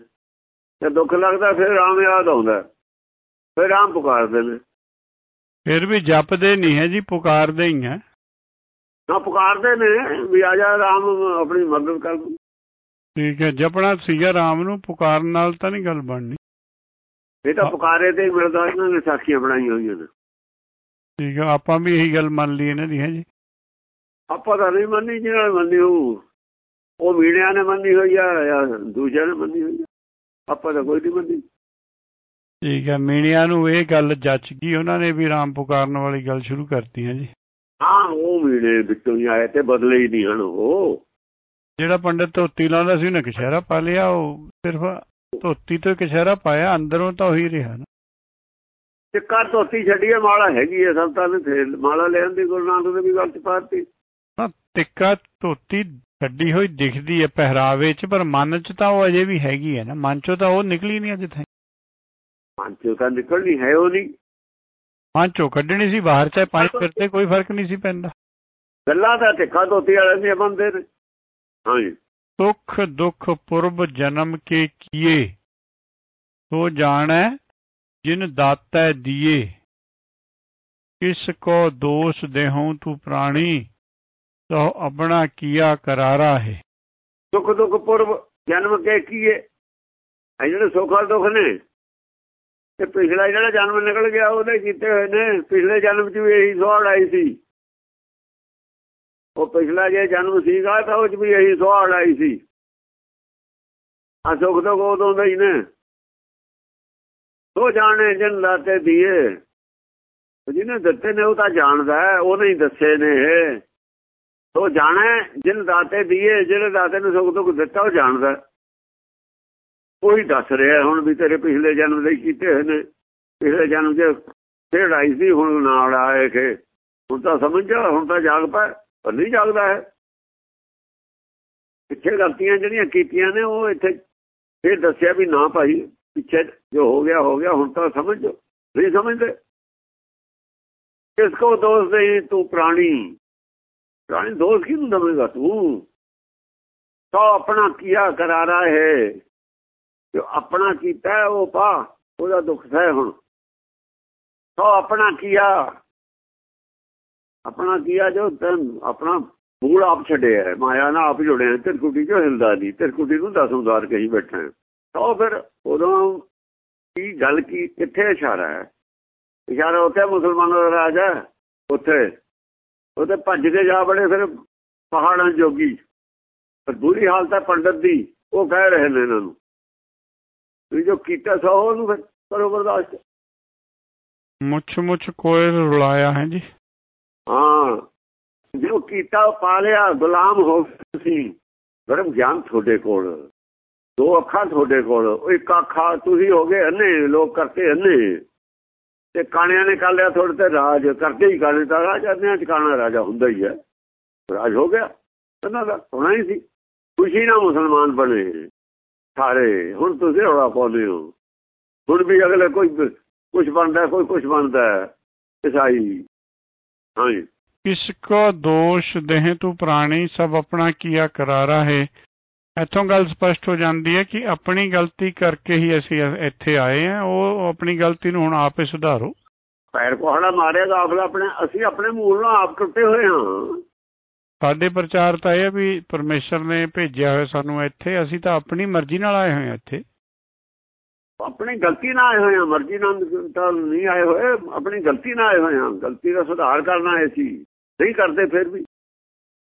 ਤੇ ਦੁੱਖ ਲੱਗਦਾ, ਫਿਰ ਰਾਮ ਯਾਦ ਆਉਂਦਾ। ਫਿਰ ਰਾਮ ਪੁਕਾਰਦੇ ਨੇ। ਫਿਰ ਵੀ ਜਪਦੇ ਨਹੀਂ ਹੈ ਜੀ, ਪੁਕਾਰਦੇ ਹੀ ਹੈ। ਨਾ ਪੁਕਾਰਦੇ ਨੇ ਵੀ ਆ ਜਾ ਰਾਮ ਆਪਣੀ ਮਦਦ ਕਰ ਠੀਕ ਹੈ ਜਪਣਾ ਸੀਗਾ ਰਾਮ ਨੂੰ ਪੁਕਾਰਨ ਨਾਲ ਤਾਂ ਨਹੀਂ ਗੱਲ ਬਣਨੀ। ਇਹ ਤਾਂ ਪੁਕਾਰੇ ਤੇ ਮਿਲਦਾ ਇਹਨਾਂ ਨੇ ਸਾਖੀਆਂ ਬਣਾਈਆਂ ਹੋਈਆਂ ਨੇ। ਠੀਕ ਹੈ ਆਪਾਂ ਵੀ ਇਹੀ ਗੱਲ ਮੰਨ ਲਈ ਇਹਨਾਂ ਦੀ ਹੈ ਜੀ? ਆਪਾਂ ਤਾਂ ਨਹੀਂ ਮੰਨੀ ਜਿਹਨਾਂ ਨੇ ਮੰਨੀ ਉਹ ਉਹ ਮੀੜਿਆਂ ਨੇ ਮੰਨੀ ਹੋਈ ਆ ਜਾਂ ਦੂਜਿਆਂ ਨੇ ਮੰਨੀ ਹੋਈ ਆ। ਆਪਾਂ ਤਾਂ ਕੋਈ ਨਹੀਂ ਮੰਨੀ। ਠੀਕ ਹੈ ਮੀਣਿਆਂ ਨੂੰ ਇਹ ਗੱਲ ਜੱਚ ਗਈ ਉਹਨਾਂ ਨੇ ਵੀ ਰਾਮ ਪੁਕਾਰਨ ਵਾਲੀ ਗੱਲ ਸ਼ੁਰੂ ਕਰਤੀ ਹੈ ਜੀ? ਹਾਂ ਉਹ ਮੀੜੇ ਵਿੱਚੋਂ ਹੀ ਆਏ ਤੇ ਬਦਲੇ ਹੀ ਨਹੀਂ ਹਨ ਉਹ। ਜਿਹੜਾ ਪੰਡਤ ਧੋਤੀ ਲਾਉਂਦਾ ਸੀ ਉਹਨੇ ਕਸ਼ਹਿਰਾ ਪਾ ਲਿਆ ਉਹ ਸਿਰਫ ਧੋਤੀ ਤੋਂ ਕਸ਼ਹਿਰਾ ਪਾਇਆ ਅੰਦਰੋਂ ਤਾਂ ਉਹੀ ਰਿਹਾ ਨਾ। ਟਿੱਕਾ ਧੋਤੀ ਛੱਡੀਏ ਮਾਲਾ ਹੈਗੀ ਹੈ ਸਭ ਤਾਂ ਨੇ ਮਾਲਾ ਲੈਣ ਦੀ ਗੁਰੂ ਨਾਨਕ ਦੇ ਵੀ ਗੱਲ ਚ ਪਾਤੀ ਹਾਂ ਟਿੱਕਾ ਧੋਤੀ ਛੱਡੀ ਹੋਈ ਦਿਖਦੀ ਹੈ ਪਹਿਰਾਵੇ 'ਚ ਪਰ ਮਨ 'ਚ ਤਾਂ ਉਹ ਅਜੇ ਵੀ ਹੈਗੀ ਹੈ ਨਾ। ਮਨ 'ਚੋਂ ਤਾਂ ਉਹ ਨਿਕਲੀ ਨਹੀਂ ਅਜੇ ਤਾਈਂ ਮਨ ਚੋਂ ਤਾਂ ਨਿਕਲਣੀ ਹੈ ਉਹ ਨਹੀਂ। ਮਨ 'ਚੋਂ ਕੱਢਣੀ ਸੀ ਬਾਹਰ ਚਾਹੇ ਪੰਜ ਫਿਰਤੇ ਕੋਈ ਫ਼ਰਕ ਨਹੀਂ ਸੀ ਪੈਂਦਾ। ਗੱਲਾਂ ਦਾ ਟਿੱਕਾ ਦੋਤੀ ਵਾਲੇ ਦੀਆਂ ਬੰਦੇ ਨੇ ਹਾਂਜੀ। ਸੁਖ ਦੁਖ ਪੁਰਬ ਜਨਮ ਕੇ ਕੀਏ। ਸੋ ਜਾਣੈ ਜਿਨ ਦਾਤੈ ਦੀਏ। ਕਿਸ ਕੋ ਦੋष ਦੇਹਉ ਤੂੰ ਪ੍ਰਾਣੀ ਸੋ ਆਪਣਾ ਕੀਆ ਕਰਾਰਾ ਹੈ। ਸੁਖ ਦੁਖ ਪੁਰਬ ਜਨਮ ਕੇ ਕੀਏ। ਇਹ ਜਿਹੜੇ ਸੁੱਖ ਦੁੱਖ ਨੇ ਤੇ ਪਿਛਲਾ ਜਿਹੜਾ ਜਨਮ ਨਿਕਲ ਗਿਆ ਉਹਦੇ ਕੀਤੇ ਹੋਏ ਨੇ, ਪਿਛਲੇ ਜਨਮ 'ਚ ਵੀ ਇਹੀ ਸਵਾਲ ਆਈ ਸੀ। ਉਹ ਪਿਛਲਾ ਜੇ ਜਨਮ ਸੀਗਾ ਤਾਂ ਉਹ 'ਚ ਵੀ ਇਹੀ ਸਵਾਲ ਆਈ ਸੀ। ਆ ਸੁਖ ਦੁੱਖ ਉਦੋਂ ਦੇ ਹੀ ਨੇ। ਸੋ ਜਾਣੇ ਜਿਨ ਲਾਤੇ ਦੀਏ। ਜਿਹਨੇ ਦਿੱਤੇ ਨੇ ਉਹ ਤਾਂ ਜਾਣਦਾ ਉਹ ਨਹੀਂ ਦੱਸੇ ਨੇ ਉਹ ਜਾਣੇ ਜਿਨ ਦਾਤੇ ਦੀਏ, ਜਿਹੜੇ ਦਾਤੇ ਨੂੰ ਸੁਖ ਦੁੱਖ ਦਿੱਤਾ ਉਹ ਜਾਣਦਾ ਉਹੀ ਦੱਸ ਰਿਹਾ ਹੁਣ ਵੀ ਤੇਰੇ ਪਿਛਲੇ ਜਨਮ ਦੇ ਕੀਤੇ ਹੋਏ ਨੇ। ਪਿਛਲੇ ਜਨਮ 'ਚ ਖੇੜ ਆਈ ਸੀ, ਹੁਣ ਨਾਲ ਆਏ ਕਿ ਹੁਣ ਤਾਂ ਸਮਝ ਜਾ, ਹੁਣ ਤਾਂ ਜਾਗ ਪਾ ਪਰ ਨਹੀਂ ਜਾਗਦਾ ਹੈ। ਪਿੱਛੇ ਗਲਤੀਆਂ ਜਿਹੜੀਆਂ ਕੀਤੀਆਂ ਨੇ, ਉਹ ਇੱਥੇ ਫਿਰ ਦੱਸਿਆ ਵੀ ਨਾ ਭਾਈ, ਪਿੱਛੇ ਜੋ ਹੋ ਗਿਆ ਹੋ ਗਿਆ, ਹੁਣ ਤਾਂ ਸਮਝ ਨਹੀਂ ਸਮਝਦੇ। ਕਿਸ ਕੋ ਦੋਸ਼ ਦੇ ਤੂੰ ਪ੍ਰਾਣੀ? ਪ੍ਰਾਣੀ ਦੋਸ਼ ਕਿਹਨੂੰ ਦਵੇਗਾ ਤੂੰ? ਤਾਂ ਆਪਣਾ ਕੀਆ ਕਰਾਰਾ ਹੈ? ਜੋ ਆਪਣਾ ਕੀਤਾ, ਉਹ ਪਾ, ਉਹਦਾ ਦੁੱਖ ਸਹਿ ਹੁਣ। ਤਾਂ ਆਪਣਾ ਕੀਆ? ਆਪਣਾ ਕੀਆ ਜੋ ਤਨ ਆਪਣਾ ਮੂਲ ਆਪ ਛੱਡਿਆ ਮਾਇਆ ਨਾਲ ਆਪ ਜੁੜਿਆ ਤਿਰਕੁਟੀ ਜੋ ਹਿਲਦਾ ਨਹੀਂ? ਤਿਰਕੁਟੀ ਨੂੰ ਦਸ ਉਦਾਰ ਕਹੀ ਬੈਠਾ ਤਾਂ ਫਿਰ ਉਦੋਂ ਕੀ ਗੱਲ ਕੀ, ਕਿੱਥੇ ਇਸ਼ਾਰਾ ਹੈ? ਇਸ਼ਾਰਾ ਉੱਥੇ ਮੁਸਲਮਾਨਾਂ ਦਾ ਰਾਜ ਹੈ, ਉੱਥੇ। ਉਹਦੇ ਭੱਜ ਕੇ ਜਾ ਬੜੇ ਫਿਰ ਪਹਾੜਾਂ ਜੋਗੀ। ਪਰ ਬੁਰੀ ਹਾਲਤ ਹੈ ਪੰਡਤ ਦੀ, ਉਹ ਕਹਿ ਰਹੇ ਨੇ ਇਹਨਾਂ ਨੂੰ। ਵੀ ਜੋ ਕੀਤਾ ਸੋ ਉਹਨੂੰ ਫਿਰ ਕਰੋ ਬਰਦਾਸ਼ਤ। ਮੁੱਛ ਮੁੱਛ ਕੋਇਲ ਰੁਲਾਇਆ ਹੈ ਜੀ। ਹਾਂ ਜੋ ਕੀਤਾ ਪਾ ਲਿਆ ਗੁਲਾਮ ਹੋ ਤੁਸੀਂ। ਧਰਮ ਗਿਆਨ ਤੁਹਾਡੇ ਕੋਲ। ਦੋ ਅੱਖਾਂ ਤੁਹਾਡੇ ਕੋਲ। ਇੱਕ ਅੱਖਾਂ ਤੁਸੀਂ ਹੋ ਗਏ ਅੰਨੇ ਲੋਕ ਕਰਤੇ ਅੰਨੇ। ਤੇ ਕਾਣਿਆਂ ਨੇ ਕਰ ਲਿਆ ਤੁਹਾਡੇ ਤੇ ਰਾਜ। ਕਰਦੇ ਹੀ ਕਾਣੇ ਤਾਂ ਰਾਜ ਅੰਨਿਆਂ ਚ ਕਾਣਾ ਰਾਜਾ ਹੁੰਦਾ ਹੀ ਹੈ। ਰਾਜ ਹੋ ਗਿਆ। ਉਹਨਾਂ ਦਾ ਹੋਣਾ ਹੀ ਸੀ। ਖੁਸ਼ੀ ਨਾਲ ਮੁਸਲਮਾਨ ਬਣੇ। ਸਾਰੇ। ਹੁਣ ਤੁਸੀਂ ਰੌਲਾ ਪਾਉਂਦੇ ਹੋ। ਹੁਣ ਵੀ ਅਗਲੇ ਕੋਈ ਕੁਝ ਬਣਦਾ ਕੋਈ ਕੁਝ ਬਣਦਾ ਇਸਾਈ। ਹਾਂਜੀ। ਕਿਸ ਕੋ ਦੋਸ਼ ਦੇਹ ਤੂੰ ਪ੍ਰਾਣੀ ਸਭ ਆਪਣਾ ਕੀਆ ਕਰਾਰਾ ਹੈ। ਇੱਥੋਂ ਗੱਲ ਸਪਸ਼ਟ ਹੋ ਜਾਂਦੀ ਹੈ ਕਿ ਆਪਣੀ ਗਲਤੀ ਕਰਕੇ ਹੀ ਅਸੀਂ ਇੱਥੇ ਆਏ ਆ ਉਹ ਆਪਣੀ ਗਲਤੀ ਨੂੰ ਹੁਣ ਆਪੇ ਸੁਧਾਰੋ। ਪੈਰ ਕੋਹੜਾ ਮਾਰੇਗਾ ਆਪਣਾ ਆਪਣੇ ਅਸੀਂ ਆਪਣੇ ਮੂਲ ਨਾਲ ਆਪ ਟੁੱਟੇ ਹੋਏ ਹਾਂ। ਸਾਡੇ ਪ੍ਰਚਾਰ ਤਾਂ ਇਹ ਹੈ ਵੀ ਪਰਮੇਸ਼ਰ ਨੇ ਭੇਜਿਆ ਹੋਇਆ ਸਾਨੂੰ ਇੱਥੇ ਅਸੀਂ ਤਾਂ ਆਪਣੀ ਮਰਜ਼ੀ ਨਾਲ ਆਏ ਹੋਏ ਹਾਂ ਇੱਥੇ। ਆਪਣੀ ਗਲਤੀ ਨਾਲ ਆਏ ਹੋਏ ਹਾਂ ਮਰਜ਼ੀ ਨਾਲ ਤਾਂ ਨਹੀਂ ਆਏ ਹੋਏ ਆਪਣੀ ਗਲਤੀ ਨਾਲ ਆਏ ਹੋਏ ਹਾਂ। ਗਲਤੀ ਦਾ ਸੁਧਾਰ ਕਰਨਾ ਹੈ ਸੀ ਨਹੀਂ ਕਰਦੇ ਫਿਰ ਵੀ।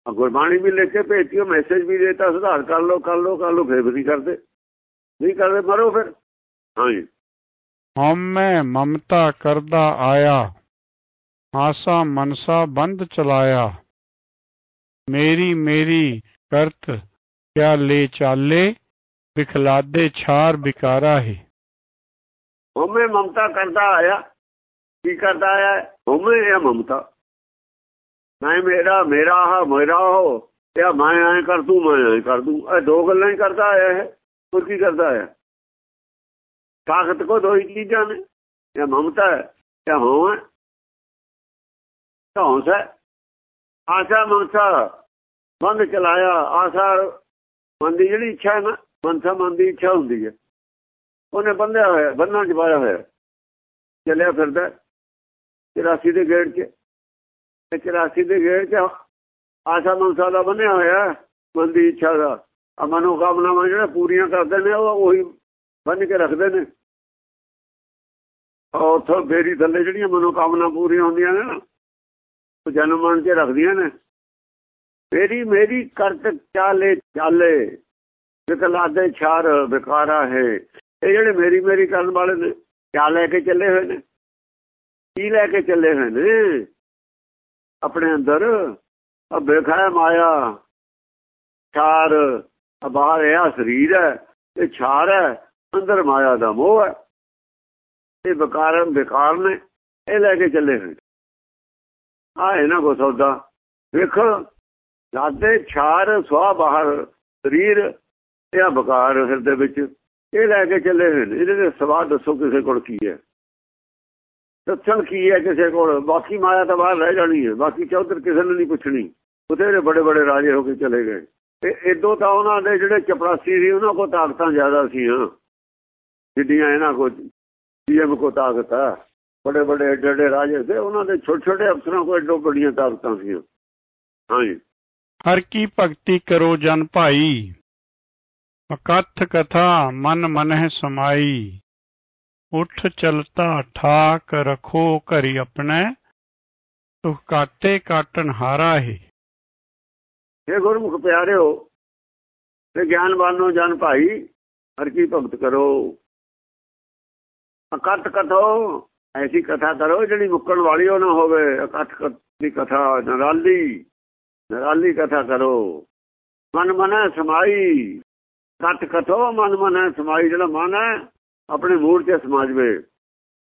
ਗੁਰਬਾਣੀ ਵੀ ਲਿਖ ਕੇ ਭੇਜੀ ਉਹ ਮੈਸੇਜ ਵੀ ਦੇਤਾ ਸੁਧਾਰ ਕਰ ਲਓ ਕਰ ਲਓ ਕਰ ਲਓ ਫਿਰ ਵੀ ਨਹੀਂ ਕਰਦੇ। ਨਹੀਂ ਕਰਦੇ ਮਰੋ ਫਿਰ। ਹਾਂਜੀ। ਹਉਮੈ ਮਮਤਾ ਕਰਦਾ ਆਇਆ ਆਸਾ ਮਨਸਾ ਬੰਦ ਚਲਾਇਆ। ਮੇਰੀ ਮੇਰੀ ਕਰਤ ਕਿਆ ਲੈ ਚਾਲੇ ਬਿਖਲਾਦੇ ਛਾਰ ਬਿਕਾਰਾ ਹੈ ਹਉਮੈ ਮਮਤਾ ਕਰਦਾ ਆਇਆ ਕੀ ਕਰਦਾ ਆਇਆ ਹਉਮੈ ਇਹ ਮਮਤਾ ਮੈਂ ਮੇਰਾ ਮੇਰਾ ਆ ਮੇਰਾ ਹੋ ਤੇ ਮੈਂ ਐ ਕਰ ਦੂੰ ਮੈਂ ਐ ਕਰ ਦੂੰ ਇਹ ਦੋ ਗੱਲਾਂ ਹੀ ਕਰਦਾ ਆਇਆ ਹੈ ਹੋਰ ਕੀ ਕਰਦਾ ਹੈ ਤਾਕਤ ਕੋ ਦੋ ਹੀ ਚੀਜ਼ਾਂ ਨੇ ਇਹ ਮਮਤਾ ਹੈ ਇਹ ਹੋਂ ਹੈ ਹੌਂਸ ਹੈ ਆਸ਼ਾ ਮਮਤਾ ਬੰਦ ਚਲਾਇਆ। ਆਸ਼ਾ ਮਨ ਦੀ ਜਿਹੜੀ ਇੱਛਾ ਹੈ ਨਾ ਮਨਸਾ ਮਨ ਦੀ ਇੱਛਾ ਹੁੰਦੀ ਹੈ। ਉਹਨੇ ਬੰਨਿਆ ਹੋਇਆ ਬੰਨਾਂ ਚ ਪਾਇਆ ਹੋਇਆ। ਚੱਲਿਆ ਫਿਰਦਾ 84 ਦੇ ਗੇੜ 'ਚ। 84 ਦੇ ਗੇੜ 'ਚ ਆਸ਼ਾ ਮਨਸਾ ਦਾ ਬੰਨਿਆ ਹੋਇਆ ਮਨ ਦੀ ਇੱਛਾ ਦਾ। ਆ ਮਨੋ ਜਿਹੜਾ ਪੂਰੀਆਂ ਕਰਦੇ ਨੇ, ਉਹ ਉਹੀ ਬੰਨ ਕੇ ਰੱਖਦੇ ਨੇ। ਉੱਥੋਂ ਫੇਰੀ ਥੱਲੇ ਜਿਹੜੀਆਂ ਮਨੋਕਾਮਨਾ ਪੂਰੀਆਂ ਹੁੰਦੀਆਂ ਨੇ ਨਾ, ਉਹ ਜਨਮ ਮਨ 'ਚ ਰੱਖਦੀਆਂ ਨੇ। ਮੇਰੀ ਮੇਰੀ ਕਰਤ ਚਾਲੇ ਚਾਲੇ, ਵਿਕਲਾਦੇ ਛਾਰ ਵਿਕਾਰਾ ਹੈ। ਇਹ ਜਿਹੜੇ ਮੇਰੀ ਮੇਰੀ ਕਰਨ ਵਾਲੇ ਨੇ, ਕਿਆ ਲੈ ਕੇ ਚੱਲੇ ਹੋਏ ਨੇ? ਕੀ ਲੈ ਕੇ ਚੱਲੇ ਹੋਏ ਨੇ? ਆਪਣੇ ਅੰਦਰ ਆ ਬੇਖਾ ਮਾਇਆ ਛਾਰ ਬਾਹਰ ਇਹ ਸਰੀਰ ਹੈ, ਇਹ ਛਾਰ ਹੈ, ਅੰਦਰ ਮਾਇਆ ਦਾ ਮੋਹ ਹੈ। ਇਹ ਵਿਕਾਰਨ ਵਿਕਾਰ ਨੇ, ਇਹ ਲੈ ਕੇ ਚੱਲੇ ਹੋਏ ਆ ਇਹਨਾਂ ਕੋ ਸੌਦਾ। ਵੇਖੋ ਦਾਦੇ ਛਾਰ ਸਵਾ ਬਾਹਰ, ਸਰੀਰ ਇਹ ਵਿਕਾਰ ਹਿਰਦੇ ਵਿੱਚ, ਇਹ ਲੈ ਕੇ ਚੱਲੇ ਹੋਏ ਨੇ। ਇਹਦੇ ਦੇ ਸਵਾਦ ਦੱਸੋ ਕਿਸੇ ਕੋਲ ਕੀ ਹੈ? ਦੱਸਣ ਕੀ ਹੈ ਕਿਸੇ ਕੋਲ? ਬਾਕੀ ਮਾਇਆ ਤਾਂ ਬਾਹਰ ਰਹਿ ਜਾਣੀ ਹੈ। ਬਾਕੀ ਚੌਧਰ ਕਿਸੇ ਨੇ ਨਹੀਂ ਪੁੱਛਣੀ। ਬਥੇਰੇ ਬੜੇ ਬੜੇ ਰਾਜੇ ਹੋ ਕੇ ਚਲੇ ਗਏ। ਤੇ ਇਦੋਂ ਤਾਂ ਉਹਨਾਂ ਦੇ ਜਿਹੜੇ ਚਪੜਾਸੀ ਸੀ, ਉਹਨਾਂ ਕੋਲ ਤਾਕਤਾਂ ਜ਼ਿਆਦਾ ਸੀ ਜਿੱਡੀਆਂ ਇਹਨਾਂ ਕੋਲ, ਪੀਐਮ ਕੋ ਤਾਕਤ ਆ। ਬੜੇ ਬੜੇ ਏਡੇ ਏਡੇ ਰਾਜੇ ਸੀ। ਉਹਨਾਂ ਦੇ ਛੋਟੇ ਛੋਟੇ ਅਫਸਰਾਂ ਕੋਲ ਏਡੋ ਬੜੀਆਂ ਤਾਕਤਾਂ ਸੀ। ਹਾਂਜੀ ਹਰ ਕੀ ਭਗਤੀ ਕਰੋ ਜਨ ਭਾਈ। ਅਕਥ ਕਥਾ ਮਨ ਮਨਹਿ ਸਮਾਈ। ਉਠ ਚਲਤਾ ਠਾਕ ਰਖੋ ਘਰੀ ਆਪਣੇ। ਤੁਖ ਕਾਟੇ ਕਾਟਨ ਹਾਰਾ ਹੈ ਇਹ ਗੁਰਮੁਖ ਪਿਆਰਿਓ ਤੇ ਗਿਆਨਵਾਨੋ ਜਨ ਭਾਈ, ਹਰ ਕੀ ਭਗਤ ਕਰੋ। ਅਕਥ ਕਥੋ, ਐਸੀ ਕਥਾ ਕਰੋ ਜਿਹੜੀ ਮੁੱਕਣ ਵਾਲੀ ਹੋ ਨਾ ਹੋਵੇ। ਅਕਥ ਦੀ ਕਥਾ ਨਰਾਲੀ। ਨਰਾਲੀ ਕਥਾ ਕਰੋ। ਮਨ ਮਨੈ ਸਮਾਈ। ਕਥ ਕਥੋ, ਮਨ ਮਨ ਸਮਾਈ। ਜਿਹੜਾ ਮਨ ਹੈ, ਆਪਣੇ ਮੂਲ ਤੇ ਸਮਾਜਵੇ।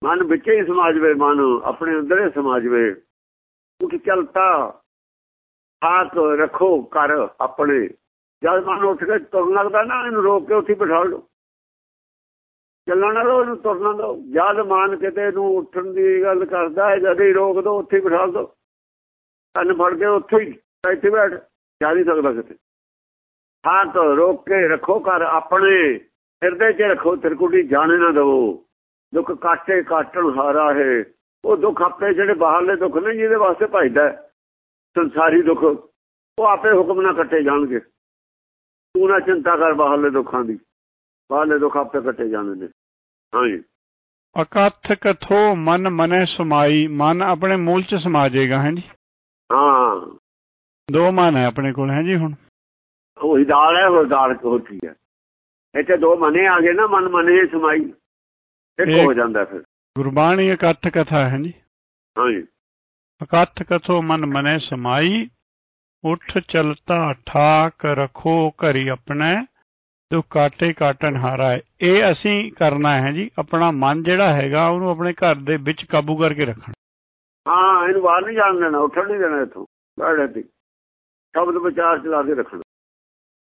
ਮਨ ਵਿੱਚ ਹੀ ਸਮਾਜਵੇ, ਮਨ ਆਪਣੇ ਅੰਦਰ ਹੀ ਸਮਾਜਵੇ। ਉੱਠ ਚਲਤਾ। ਹਾਥ ਰੱਖੋ ਕਰ ਆਪਣੇ। ਜਦ ਮਨ ਉੱਠ ਕੇ ਤੁਰਨ ਲੱਗਦਾ ਨਾ, ਇਹਨੂੰ ਰੋਕ ਕੇ ਉੱਥੇ ਬਿਠਾ ਲਓ। ਚੱਲਣਾ ਨਾ ਉਹਨੂੰ ਤੁਰਨ ਦੋ। ਜਦ ਮਨ ਕਿਤੇ ਨੂੰ ਉੱਠਣ ਦੀ ਗੱਲ ਕਰਦਾ ਹੈ, ਜਦ ਹੀ ਰੋਕ ਦੋ, ਉੱਥੇ ਬਿਠਾ ਦੋ। ਕੰਨ ਫੜ ਕੇ ਉੱਥੇ ਹੀ। ਇੱਥੇ ਬੈਠ ਜਾ ਨਹੀਂ ਸਕਦਾ ਕਿਤੇ। ਹਾਥ ਰੋਕ ਕੇ ਰੱਖੋ ਕਰ ਆਪਣੇ। ਹਿਰਦੇ 'ਚ ਰੱਖੋ ਤਿਰਕੁਟੀ ਜਾਣੇ ਨਾ ਦਵੋ। ਦੁੱਖ ਕਾਟੇ ਕਾਟਣ ਹਾਰਾ ਹੈ। ਉਹ ਦੁੱਖ ਆਪੇ ਜਿਹੜੇ ਬਾਹਰਲੇ ਦੁੱਖ ਨੇ ਜਿਹਦੇ ਵਾਸਤੇ ਭਜਦਾ ਸੰਸਾਰੀ ਦੁੱਖ ਉਹ ਆਪੇ ਹੁਕਮ ਨਾਲ ਕੱਟੇ ਜਾਣਗੇ। ਤੂੰ ਨਾ ਚਿੰਤਾ ਕਰ ਬਾਹਰਲੇ ਦੁੱਖਾਂ ਦੀ। ਬਾਹਰਲੇ ਦੁੱਖ ਆਪੇ ਕੱਟੇ ਜਾਣੇ ਨੇ। ਹਾਂਜੀ ਅਕਥ ਕਥੋ ਮਨ ਮਨੈ ਸਮਾਈ। ਮਨ ਆਪਣੇ ਮੂਲ ਚ ਸਮਾ ਜਾਏਗਾ ਹੈ ਜੀ? ਹਾਂ। ਦੋ ਮਨ ਹੈ ਆਪਣੇ ਕੋਲ ਹੈ ਜੀ ਹੁਣ? ਉਹੀ ਦਾਲ ਹੈ ਹੋਰ ਦਾਲ ਹੋਰ ਕੀ ਹੈ? ਇੱਥੇ ਦੋ ਮਨੇ ਆ ਗਏ ਨਾ ਮਨ ਮਨੇ ਸਮਾਈ। ਇੱਕ ਹੋ ਜਾਂਦਾ ਫਿਰ। ਗੁਰਬਾਣੀ ਇਕੱਠ ਕਥਾ ਹੈ ਜੀ? ਹਾਂਜੀ। ਇਕੱਠ ਕਥੋ ਮਨ ਮਨੇ ਸਮਾਈ ਉਠ ਚਲਤਾ ਠਾਕ ਰਖੋ ਘਰੀ ਆਪਣੇ ਤੋ ਕਾਟੇ ਕਾਟਨ ਹਾਰਾ ਇਹ ਅਸੀਂ ਕਰਨਾ ਹੈ ਜੀ ਆਪਣਾ ਮਨ ਜਿਹੜਾ ਹੈਗਾ ਉਹਨੂੰ ਆਪਣੇ ਘਰ ਦੇ ਵਿੱਚ ਕਾਬੂ ਕਰਕੇ ਰੱਖਣਾ। ਹਾਂ ਇਹਨੂੰ ਬਾਹਰ ਨਹੀਂ ਜਾਣ ਦੇਣਾ ਉੱਠਣ ਨਹੀਂ ਦੇਣਾ ਇੱਥੋਂ ਬੈਠੇ ਤੇ ਸ਼ਬਦ ਵਿਚਾਰ ਚਲਾ ਕੇ ਰੱਖਣਾ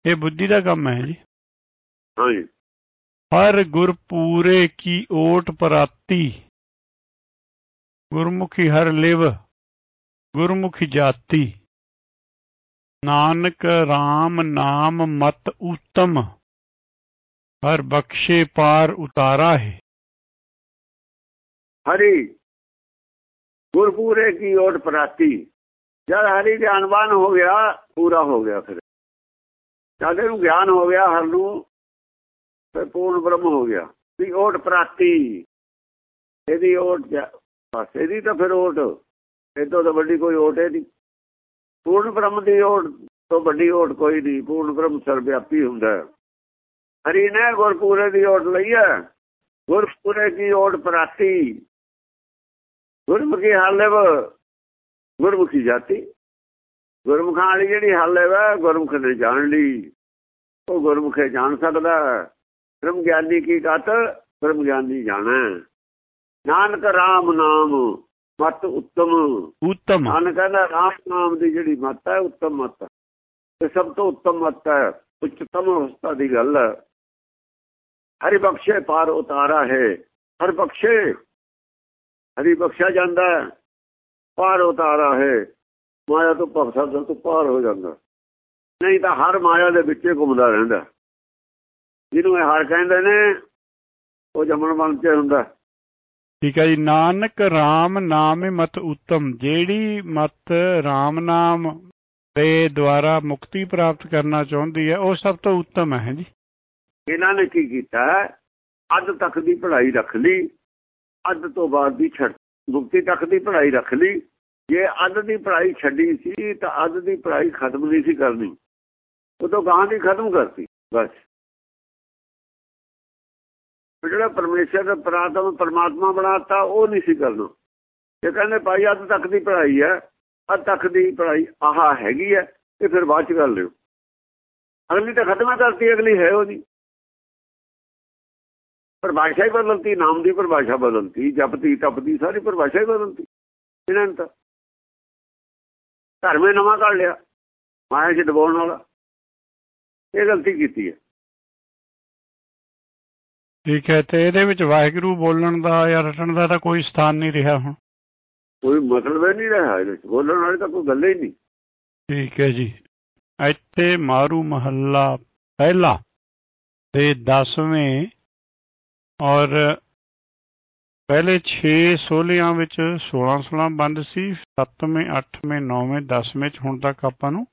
ਇਹ ਬੁੱਧੀ ਦਾ ਕੰਮ ਹੈ ਜੀ। ਹਾਂਜੀ। ਹਰ ਗੁਰ ਪੂਰੇ ਕੀ ਓਟ ਪਰਾਤੀ ਗੁਰਮੁਖੀ ਹਰ ਲਿਵ ਗੁਰਮੁਖੀ ਜਾਤੀ। ਨਾਨਕ RAM ਨਾਮ ਮਤ ਉਤਮ ਹਰ ਬਖਸ਼ੇ ਪਾਰ ਉਤਾਰਾ ਹੈ। ਹਰੀ ਗੁਰਪੂਰੇ ਕੀ ਓਟ ਪਰਾਤੀ ਜਦ ਹਰੀ ਗਿਆਨਵਾਨ ਹੋ ਗਿਆ, ਪੂਰਾ ਹੋ ਗਿਆ ਫਿਰ। ਜਦ ਇਹਨੂੰ ਗਿਆਨ ਹੋ ਗਿਆ, ਹਰ ਨੂੰ ਫਿਰ ਪੂਰਨ ਬ੍ਰਹਮ ਹੋ ਗਿਆ। ਦੀ ਓਟ ਪ੍ਰਾਤੀ ਇਹਦੀ ਓਟ ਬਸ ਇਹਦੀ ਤਾਂ ਫਿਰ ਓਟ। ਇਦੋਂ ਤਾਂ ਵੱਡੀ ਕੋਈ ਓਟ ਹੈ ਨਹੀਂ। ਪੂਰਨ ਬ੍ਰਹਮ ਦੀ ਓਟ ਤੋਂ ਵੱਡੀ ਓਟ ਕੋਈ ਨਹੀਂ। ਪੂਰਨ ਬ੍ਰਹਮ ਸਰਵਿਆਪੀ ਹੁੰਦਾ ਹਰੀ ਨੇ ਗੁਰਪੂਰੇ ਦੀ ਓਟ ਲਈ ਹੈ। ਗੁਰਪੂਰੇ ਦੀ ਓਟ ਪ੍ਰਾਤੀ ਗੁਰਮੁਖੀ ਹਾਲੇਵ ਗੁਰਮੁਖੀ ਜਾਤੀ। ਗੁਰਮੁਖਾਂ ਵਾਲੀ ਜਿਹੜੀ ਹਾਲੇਵ ਗੁਰਮੁਖ ਨੇ ਜਾਣ ਲਈ। ਉਹ ਗੁਰਮੁਖੇ ਜਾਣ ਸਕਦਾ ਬ੍ਰਹਮ ਗਿਆਨੀ ਕੀ ਕਤ ਬ੍ਰਹਮ ਗਿਆਨੀ ਜਾਣਾ ਨਾਨਕ RAM ਨਾਮ ਮਤ ਉੱਤਮ। ਉੱਤਮ। ਨਾਨਕ ਕਹਿੰਦਾ RAM ਨਾਮ ਦੀ ਜਿਹੜੀ ਮਤ ਹੈ ਉੱਤਮ ਮਤ। ਤੇ ਸਭ ਤੋਂ ਉੱਤਮ ਮਤ ਹੈ ਉੱਚਤਮ ਅਵਸਥਾ ਦੀ ਗੱਲ ਹੈ। ਹਰੀ ਬਖਸ਼ੇ ਪਾਰ ਉਤਾਰਾ ਹੈ। ਹਰ ਬਖਸ਼ੇ। ਹਰੀ ਬਖਸ਼ਿਆ ਜਾਂਦਾ ਪਾਰ ਉਤਾਰਾ ਹੈ। ਮਾਇਆ ਤੋਂ ਭਗਤਾ ਤੋਂ ਪਾਰ ਹੋ ਜਾਂਦਾ। ਨਹੀਂ ਤਾਂ ਹਰ ਮਾਇਆ ਦੇ ਵਿੱਚੇ ਘੁੰਮਦਾ ਰਹਿੰਦਾ। ਜਿਹਨੂੰ ਇਹ ਹਰ ਕਹਿੰਦੇ ਨੇ ਉਹ ਜਮਨ ਮਨ ਚ ਹੁੰਦਾ। ਠੀਕ ਹੈ ਜੀ ਨਾਨਕ RAM ਨਾਮ ਮਤ ਉਤਮ। ਜਿਹੜੀ ਮਤ RAM ਨਾਮ ਦੇ ਦੁਆਰਾ ਮੁਕਤੀ ਪ੍ਰਾਪਤ ਕਰਨਾ ਚਾਹੁੰਦੀ ਹੈ ਉਹ ਸਭ ਤੋਂ ਉੱਤਮ ਹੈ ਜੀ। ਇਹਨਾਂ ਨੇ ਕੀ ਕੀਤਾ? ਅੱਧ ਤੱਕ ਦੀ ਪੜ੍ਹਾਈ ਰੱਖ ਲਈ। ਅੱਧ ਤੋਂ ਬਾਅਦ ਦੀ ਛੱਡ ਮੁਕਤੀ ਤੱਕ ਦੀ ਪੜ੍ਹਾਈ ਰੱਖ ਲਈ। ਜੇ ਅੱਧ ਦੀ ਪੜ੍ਹਾਈ ਛੱਡੀ ਸੀ, ਤਾਂ ਅੱਧ ਦੀ ਪੜ੍ਹਾਈ ਖਤਮ ਨਹੀਂ ਸੀ ਕਰਨੀ। ਉਦੋਂ ਗਾਂ ਦੀ ਖਤਮ ਕਰਤੀ, ਬਸ। ਜਿਹੜਾ ਪਰਮੇਸ਼ਰ ਦਾ ਪ੍ਰਾਤਮ ਪਰਮਾਤਮਾ ਬਣਾਤਾ, ਉਹ ਨਹੀਂ ਸੀ ਕਰਨਾ। ਇਹ ਕਹਿੰਦੇ ਭਾਈ ਅੱਧ ਤੱਕ ਦੀ ਪੜ੍ਹਾਈ ਹੈ, ਅੱਧ ਤੱਕ ਦੀ ਪੜ੍ਹਾਈ ਆਹ ਹੈਗੀ ਹੈ, ਤੇ ਫਿਰ ਬਾਅਦ ਚ ਕਰ ਲਿਓ। ਅਗਲੀ ਤਾਂ ਖਤਮ ਕਰਤੀ, ਅਗਲੀ ਹੈ ਉਹਦੀ। ਪਰਿਭਾਸ਼ਾ ਹੀ ਬਦਲਤੀ ਨਾਮ ਦੀ ਪਰਿਭਾਸ਼ਾ ਬਦਲਤੀ ਜਪਤੀ ਤਪਤੀ ਸਾਰੀ ਪਰਿਭਾਸ਼ਾ ਹੀ ਬਦਲਤੀ। ਇਹਨਾਂ ਨੇ ਤਾਂ ਧਰਮੇ ਨਵਾਂ ਕੱਢ ਲਿਆ ਮਾਇਆ ਚ ਡਬੋਣ ਵਾਲਾ। ਇਹ ਗਲਤੀ ਕੀਤੀ ਹੈ। ਠੀਕ ਹੈ ਤੇ ਇਹਦੇ ਵਿੱਚ ਵਾਹਿਗੁਰੂ ਬੋਲਣ ਦਾ ਜਾਂ ਰਟਣ ਦਾ ਤਾਂ ਕੋਈ ਸਥਾਨ ਨਹੀਂ ਰਿਹਾ ਹੁਣ। ਕੋਈ ਮਤਲਬ ਹੀ ਨਹੀਂ ਰਿਹਾ ਇਹਦੇ ਵਿੱਚ ਬੋਲਣ ਵਾਲੀ ਤਾਂ ਕੋਈ ਗੱਲ ਹੀ ਨਹੀਂ। ਠੀਕ ਹੈ ਜੀ। ਇੱਥੇ ਮਾਰੂ ਮਹੱਲਾ ਪਹਿਲਾ ਦੇ 10ਵੇਂ ਔਰ ਪਹਿਲੇ 6 ਸੋਲਿਆਂ ਵਿੱਚ 16 16 ਬੰਦ ਸੀ 7ਵੇਂ 8ਵੇਂ 9ਵੇਂ 10ਵੇਂ ਚ ਹੁਣ ਤੱਕ ਆਪਾਂ ਨੂੰ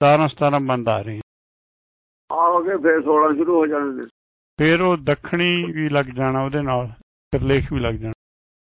17 17 ਬੰਦ ਆ ਰਹੇ ਆ ਆਓਗੇ ਫਿਰ 16 ਸ਼ੁਰੂ ਹੋ ਜਾਣਗੇ। ਫਿਰ ਉਹ ਦੱਖਣੀ ਵੀ ਲੱਗ ਜਾਣਾ ਉਹਦੇ ਨਾਲ ਸਿਰਲੇਖ ਵੀ ਲੱਗ ਜਾਣਾ।